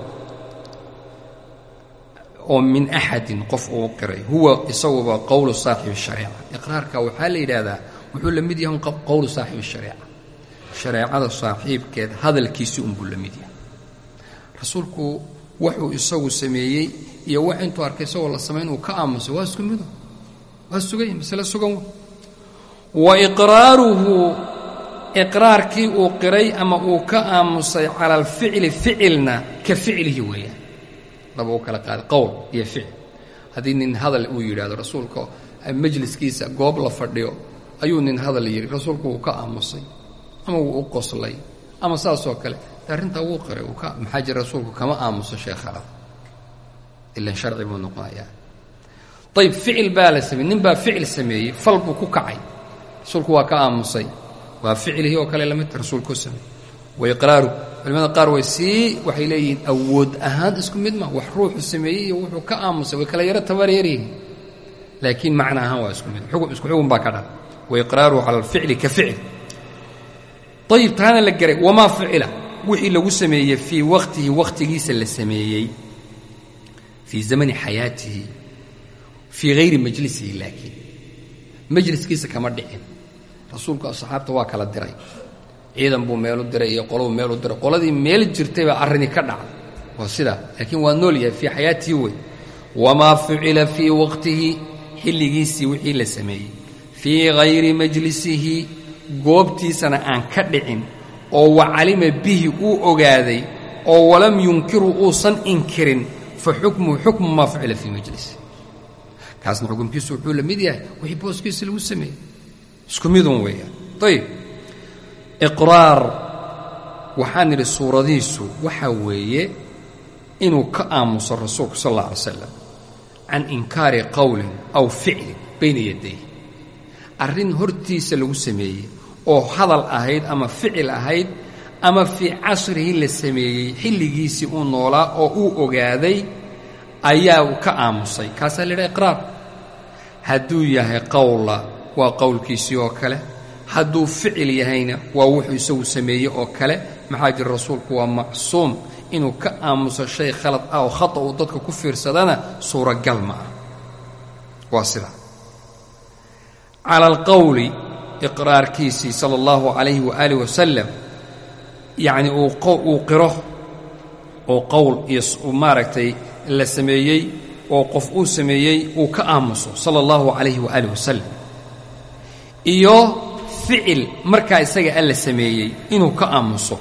oo min axadin qof uu qiray. Huwa isaguba qowlu saaxibi shareeca iqraarka waxaa la yidhaahdaa wuxuu la mid yahay qowlu saaxibi shareeca shareecada saaxiibkeed hadalkiisii unbuu la mid yahay. Rasuulku wuxuu isagu sameeyey iyo wax intuu arkay isagoo la samayn uu ka aamusay waa isku mido? Waa sugay? Masale sugan wa? Iqraaruhu iqraarkii uu qiray ama uu ka aamusay cala alficli ficilna ka ficlihi weeyaan laba u kala qaaday qowl iyo ficil haddii nin hadal uu yidhaahdo rasuulka majliskiisa goob la fadhiyo ayuu nin hadal yidhi rasuulku wuu ka aamusay ama wuu u qoslay ama saasoo kale arrintaa wuu qiray maxaa jira rasuulku kama aamuso sheekhalada ilan sharci buu noqonayaa. Ayb ficil baa la sameeyey nin baa ficil sameeyey fal buu ku kacay. Rasuulku waa ka aamusay. Waa ficilihii oo kale lamidta rasuulku sameeyey. Wa iqraaru culimada qaar way sii waxay leeyihiin awood ahaan isku mid ma wax ruuxu sameeyey iyo wuxuu ka aamusay way kala yaro tabaryaryihiin laakiin macna ahaan waa isku mid xugum isku xugun baa ka dhan. Wa iqraaruhu cala alficli ka ficil. Ayib taana la garay wamaa ficila wixii lagu sameeyey fii waqtihi wakhtigiisa la sameeyey. Fii zamani xayaatihi fii hayri majlisihi laakiin. Majliskiisa kama dhicin. Rasuulku asxaabta waa kala diray ciidan buu meelu diray iyo qolou meelu diray. Qoladii meel jirtay baa arrini ka dhacday waa sidaa laakiin waa nool yahay fii xayaatihi wey wamaa fucila fii waqtihi xilligiisii wixii la sameeyey. Fii hayri majlisihi goobtiisana aan ka dhicin oo wa calima bihi uu ogaaday oo walam yunkiru uusan inkirin fa xukmuhu xukmu maa facila fii majlisi kaasna xukumkiisu wuxuu la mid yahay wixii booskiisa lagu sameeyey. Isku midun weeyaan. Ayib iqraar. Waxaan nidhi suuradiisu waxaa weeye inuu ka aamuso rasuulku sal alla alay slam can inkaari qowlin aw ficlin bayna yaday arrin hortiisa lagu sameeyey oo hadal ahayd ama ficil ahayd ama fii casrihi la sameeyey xilligiisii uu noolaa oo uu ogaaday ayaa ka aamusay. Kaasaa la yidhaha iqraar. Hadduu yahay qowla waa qowlkiisii oo kale hadduu ficil yahayna waa wuxuu isagu sameeyey oo kale maxaa jira rasuulku waa macsuum. Inuu ka aamuso shay khalad ah oo khata uu dadka ku fiirsadana suuragal ma ah waa sidaa. Cala alqowli iqraarkiisii sala allahu calayhi waaalih wasalam yacni uu qiro oo qowl iyo maaragtay la sameeyey oo qof uu sameeyey uu ka aamuso sala allahu calayhi waaalih wasalam iyo ficil markaa isaga alla sameeyey inuu ka aamuso.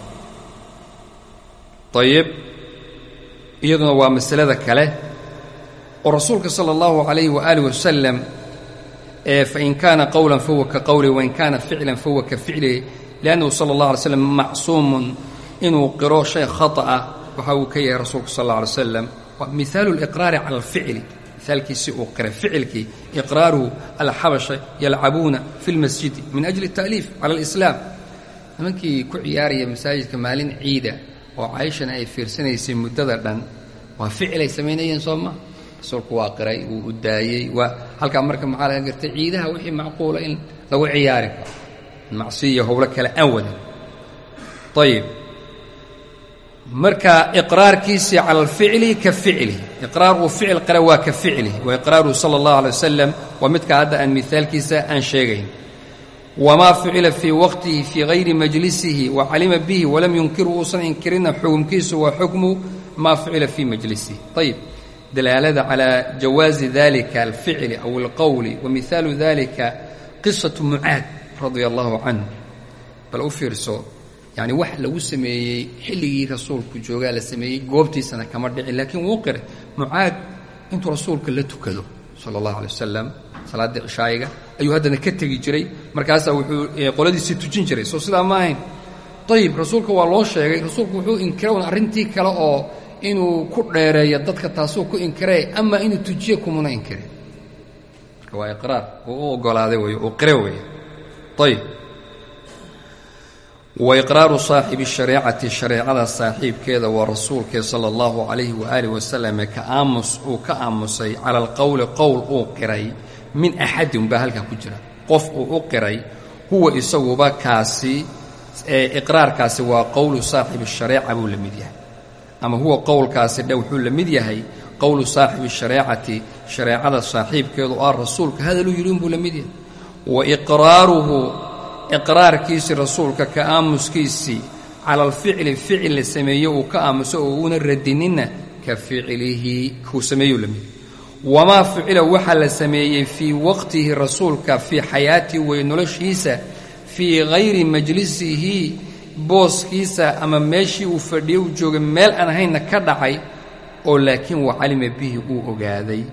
Ayib iyaduna waa masalada kale oo rasuulka sala allahu calayhi waaalih wasalam fain kaana qowlan fahuwa ka qowli wain kaana ficlan fahuwa ka ficli liannahu sala allah alay slam macsuumun inuu qiro shay khata'a waxa uu ka yahay rasuulku sal alla alay slam waa mihaalu liqraari cala alficli mihaalkiisi uu qiray ficilkii iqraaruhu alxabasha yalcabuuna fi lmasjidi min ajli ta'liif cala alislaam. Nimankii ku ciyaaraya masaajidka maalin ciida oo cayshana ay fiirsanaysay muddada dhan waa ficil ay samaynayeen soo maa rasuulku waa qiray wuu u daayey waa halkaa marka maxaa laga gartay? Ciidaha wixii macquula in lagu ciyaari macsiya howlo kale aan wadan. Ayib marka iqraarkiisii cala alficli ka ficlihi iqraar uu ficil qira waa ka ficlihi wa iqraaruhu sala allahu alay wasalam waa midka hadda aan mihaalkiisa aan sheegayn. Wamaa ficila fii waqtihi fii hayri majlisihi. Wa calima bihi walam yunkiru uusan inkirina. Xukumkiisu waa xukmu maa ficila fii majlisihi ayib dalaalada calى jawaazi dalika alficli aw alqowli wa mihaalu dalika qisatu mucaad radia allahu canhu. Bal u fiirso yacni wax lagu sameeyey xilligii rasuulku joogaa la sameeyey goobtiisana kama dhicin laakiin wuu qiray mucaad intuu rasuulka la tukado sala allahu alay wasalam salaaddii cishaayiga ayuu haddana ka tegi jiray. Markaasaa wuxuu qoladiisii tujin jiray. Soo sidaa ma ahayn. Ayib rasuulka waa loo sheegay. Rasuulku wuxuu inkira un arrintii kale oo inuu ku dheereeyo dadka taasuu ku inkiree ama inuu tujiye kumuna inkire marka waa iqraar. Uu u ogolaaday wey uu qire weeye ayib wa iqraaru saaxibi shareecati shareecada saaxiibkeeda waa rasuulkee sala allahu calayhi waaalih wasalam ka aamus uu ka aamusay cala alqowli qowl uu qiray min axadin baa halkaa ku jira. Qof uu u qiray huwa isaguba kaasi iqraarkaasi waa qowlu saaxibi shareeca buu la mid yahay. Ama huwa qowlkaasi dhe wuxuu la mid yahay qowlu saaxibi shareecati shareecada saaxiibkeedu ah rasuulka hadaluu yidhi unbuu la mid yahay. Wa iqraaruhu iqraarkiisii rasuulka ka aamuskiisii cala alficli ficil la sameeye uu ka aamuso oo uuna radininna ka ficlihi kuu sameeyuu la mid. Wamaa ficila waxaa la sameeyey fii waqtihi rasuulka fii xayaatii wey noloshiisa fii hayri majlisihi booskiisa ama meeshii uu fadhiyo uu joogay meel aan ahaynna ka dhacay oo laakiin wa calima bihi uu ogaaday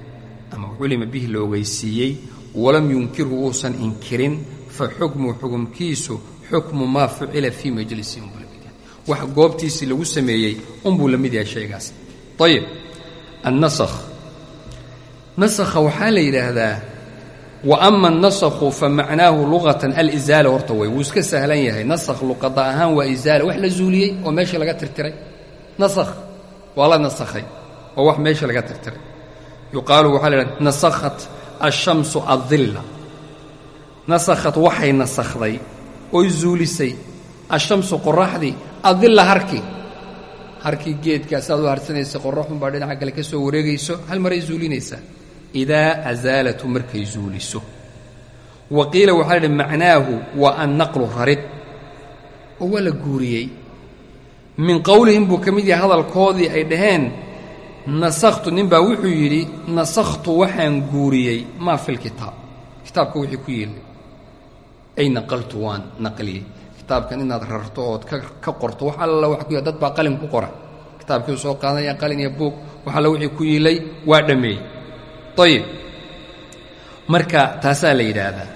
ama culima bihi la ogeysiiyey walam yunkirhu uusan inkirin fa xukmu xukumkiisu xukmu maa fucila fii majlisihi unbuu la mid yahay. Wax goobtiisii lagu sameeyey unbuu la mid yahay shaygaas. Ayib annasakh. Nasakha waxaa la yidhaahdaa wa ama annasakhu fa macnaahu luqatan alizaala horta wey wuu iska sahlan yahay. Nasakh luqada ahaan waa izaala wax la zuuliyey oo meesha laga tirtiray. Nasakh waa la nasakhay oo wax meesha laga tirtiray. Yuqaalu waxaa la yidhahda nasakhat ashamsu adilla nasakhat waxay nasakhday oy zuulisay ashamsu qoraxdii adilla harkii harkii geedkaas aad u harsanaysa qoraxunbaa dhinaca kale ka soo wareegayso hal maray zuulinaysaa. Idaa azaalatu markay zuuliso. Wa qiila waxaa la idhi macnaahu waa annaqlu rarid oo waa la guuriyey. Min qowlihim buu ka mid yahay hadalkoodii ay dhaheen nasakhtu ninbaa wuxuu yidhi nasakhtu waxaan guuriyey maa fi lkitaab kitaabka wixii ku yeelay ay naqaltu waan naqliyey. Kitaabkan inaad rarto ood ka qorto wax alla waa ku ya dad baa qalin ku qora. Kitaabkiiu soo qaadanaya qalin iyo buug wax alla wixii ku yiilay waa dhammeeyey ayib marka taasaa la yidhaahdaa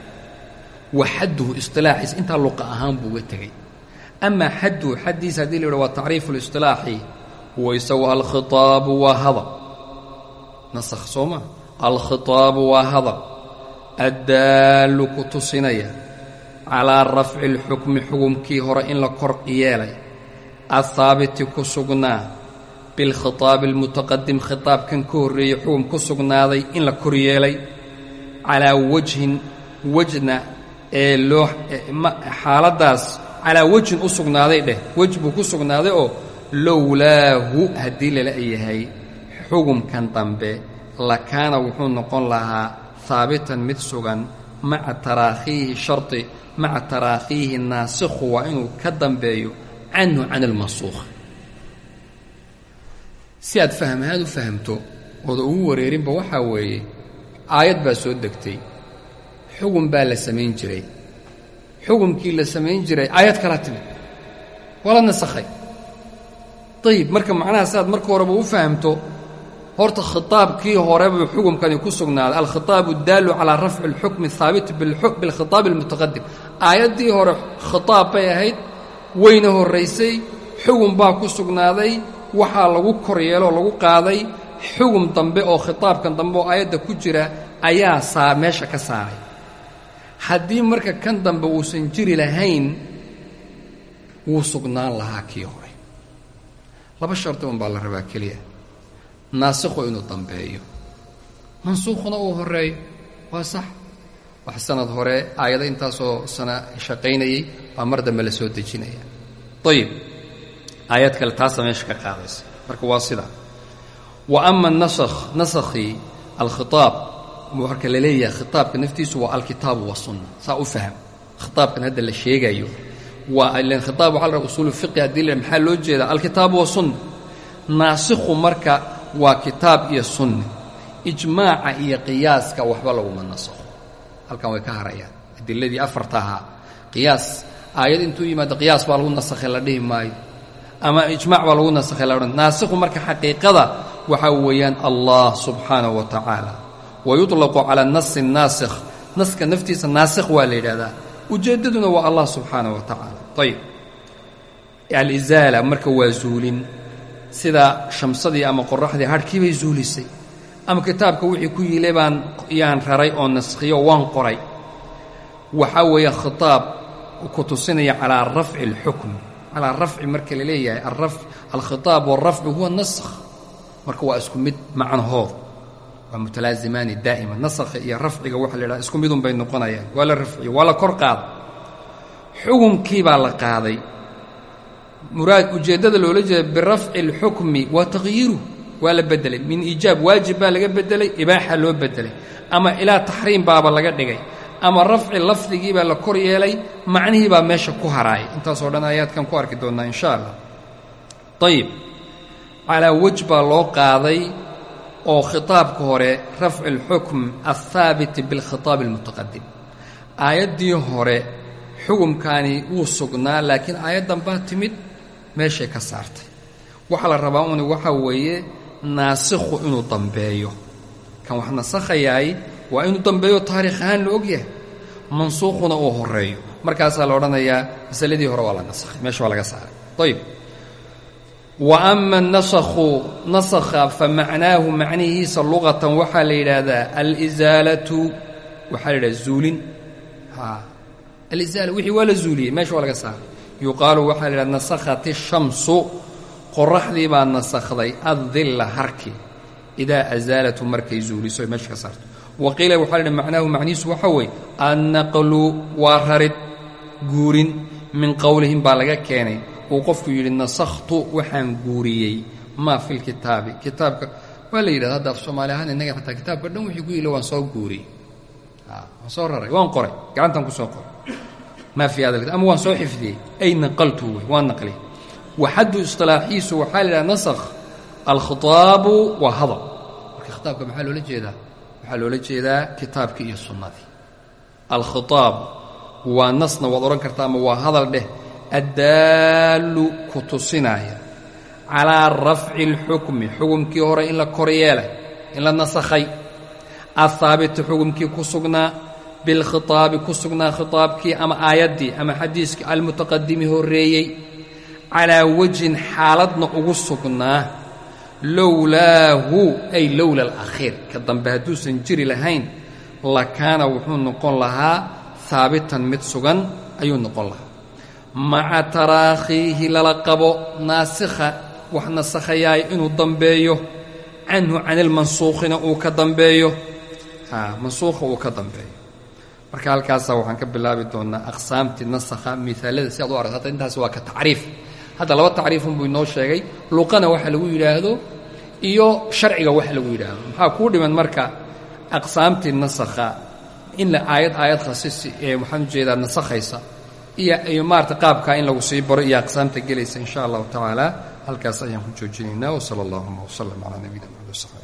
wa xadduhu isilaaxiis intaa luqa ahaan buu uga tegey. Amaa xadduhu xaddiisa haddii la yidha waa tacriifu lisilaaxi huwa isagu alkhitaabu waa hadab. Nasakh soo maa alkhitaabu waa hadab. Addaallu ku tusinaya calaa rafci اlxukmi xukumkii hore in la kor yeelay athaabiti ku sugnaa bilkhitaabi اlmutaqadim khitaabkan ka horreeyey xukum ku sugnaaday in la kor yeelay calaa wajhin wejna ee loo xaaladdaas calaa wejhin u sugnaaday dheh wej buu ku sugnaaday oo lowlaahu haddii lala yahay xugumkan dambe lakaana wuxuu noqon lahaa haabitan mid sugan maca taraakhiihi shardi maca taraakhiihi naasikhu waa inuu ka dambeeyo canhu can almansuukh. Si aad faham ahaan u fahamto ooda ugu wareerinba waxaa weeye aayad baa soo degtay. Xugun baa la samayn jiray. Xugunkii la samayn jiray aayad kalaa timid. Waa la nasakhay. Ayib marka macnaha si aad marka horeba u fahamto horta khitaabkii horebuu xukumkani ku sugnaaday alkhitaabu addaalu calaa rafci اlxukmi ahaabiti bilkhitaabi اlmutaqadim aayaddii hore khitaab bay ahayd weyna horraysay xugun baa ku sugnaaday waxaa lagu kor yeeloo lagu qaaday. Xugum dambe oo khitaabkan dambe oo aayadda ku jira ayaa saa meesha ka saaray. Haddii marka kan dambe uusan jiri lahayn wuu sugnaan lahaa kii hore. Laba shardi un baa la rabaa keliya naasikhu inuu dambeeyo. Mansuukhuna uu horreeyo waa sax. Wax sanad hore aayado intaasoo sana shaqaynayay baa mar dambe la soo dejinaya. Ayib aayad kale taasa meesha ka qaadaysa. Marka waa sidaa wa ama nasakh nasakhii alkhitaab. Marka la khitaabka naftiisu waa alkitaabu wasunna saa u faham. Khitaabkan hadda la sheegayo. Waa ilan khitaab waxa la raha usuulu fiqi haddii maxaa loo jeedaa? Alkitaabu wasunna naasikhu marka waa kitaab iyo sunni ijmaaca iyo qiyaaska waxba laguma nasakho halkan way ka harayaan. Adiladii afarta ahaa qiyaas. Aayad intuu yimaado qiyaas baa lagu nasakhay la dhihi maayo. Ama ijmaac baa lagu nasakhay la odhan. Naasikhu marka xaqiiqada waxaa weeyaan allah subxaanahu wa tacaala wa yuطlaqu cala nasi naasikh naska naftiisa naasikh waa la yidhahdaa ujeeddaduna waa allah subxaanahu wa tacaala ayib alizaala marka waa zuulin sida shamsadii ama qoraxdii hadhkii bay zuulisay ama kitaabka wixii ku yiilay baan yaan raray oo naskhiyo waan qoray. Waxaa weeye khitaab ku tusinaya calaa rafci اlxukm calaa rafci marka la leeyahay alkhitaab wاlrafcu huwa naskh. Marka waa isku mid macnahood. Waa mutalaazimaani daa'ima. Nasakha iyo rafciga waxa la yidhaha isku midun bay noqonayaan. Waa la rafciyo waa la kor qaaday xukumkii baa la qaaday muraad ujeeddada loola jeeda birafci اlxukmi waa takhyiiruh waa la bedelay min iijaab waajib baa laga bedelay ibaaxa loo bedelay ama ilaa taxriim baaba laga dhigay ama rafci lafdigii baa la kor yeelay macnihii baa meesha ku haraayay intaasoo dhan aayaadkan ku arki doonnaa in sha allah ayib calaa wej baa loo qaaday oo khitaabka hore rafci اlxukm alhaabiti biاlkhitaabi اlmutaqadim aayaddii hore xukumkaani wuu sugnaa laakiin aayaddan baa timid meeshay ka saartay. Waxaa la rabaa uni waxaa weeye naasikhu inuu dambeeyo. Kan wax nasakhayaay waa inuu dambeeyo taariikh ahaan la og yahay mansuukhuna uu horreeyo. Markaasaa la odhanayaa masaladii hore waa la nasakhay meesha waa laga saaray. Ayib wa ama nasakhu nasakha fa macnaahu macnihiisa luqatan waxaa la yidhaahdaa alisaalatu waxaa la yidhahda zuulin. Alizaala wixii waa la zuuliyey meesha waa laga saaray yuqaalu waxaa la yidhahda nasakhat ishamsu qoraxdii baa nasakhday addilla harki. Idaa azaalatu markay zuuliso meesha ka saarto. Wa qiila waxaa la yidhi macnaahu macnihiisu waxaa weeye annaqlu waa rarid guurin. Min qowlihim baa laga keenay. Uu qofku yidhi nasakhtu waxaan guuriyey. Maa fi lkitaabi kitaabka waa la yidhahda hadda af soomaali ahaan innaga xataa kitaabka dhan wixii ku yila waan soo guuriyey. Waan soo raray waan qoray gacantan ku soo qoray maa fi hada ama waan soo xifdiyey. Ay naqaltu wey waan naqliyey. Waxaddu isilaaxiisu waxaa la yidhaha nasakh. Alkhitaabu waa hadal. Marka khitaabka maxaa loola jeedaa? Waxaa loola jeedaa kitaabkii iyo sunnadii. Alkhitaabu waa nasna waad odhan kartaa ama waa hadal dheh. Addaallu ku tusinaya calaa rafci اlxukmi xukumkii hore in la kor yeelay in la nasakhay. Ahaabiti xukumkii ku sugnaa bilkhitaabi ku sugnaa khitaabkii ama aayaddii ama xadiiskii almutaqadimi horreeyey calaa wajhin xaaladna ugu sugnaa lowlaahu ay lowla alakhiir ka dambe hadduusan jiri lahayn lakaana wuxuu noqon lahaa haabitan mid sugan ayuu noqon lahaa. Maca taraakhiihi lala qabo naasikha wax nasakhayaay inuu dambeeyo canhu can ilmansuukhina uu ka dambeeyo. Mansuukha uu ka dambeeyo marka halkaasaa waxaan ka bilaabi doonnaa aqsaamtii nasakha miaalada si ad u aragto. Hadda intaas waa ka tacriif. Hadda laba tacriifun buu inoo sheegay. Luqana waxa lagu yidhaahdo iyo sharciga waxa lagu yidhaahdo. Maxaa kuu dhiman marka aqsaamtii nasakha? In la aayad aayad khasisi ee waxaan u jeedaa nasakhaysa. Iyo iyo maarata qaabkaa in lagu sii baro iyo aqsaamta gelaysa in sha allahu tacaala. Halkaas ayaan ku joojinaynaa wsala allahuma wslm calaa nabiyina maxamed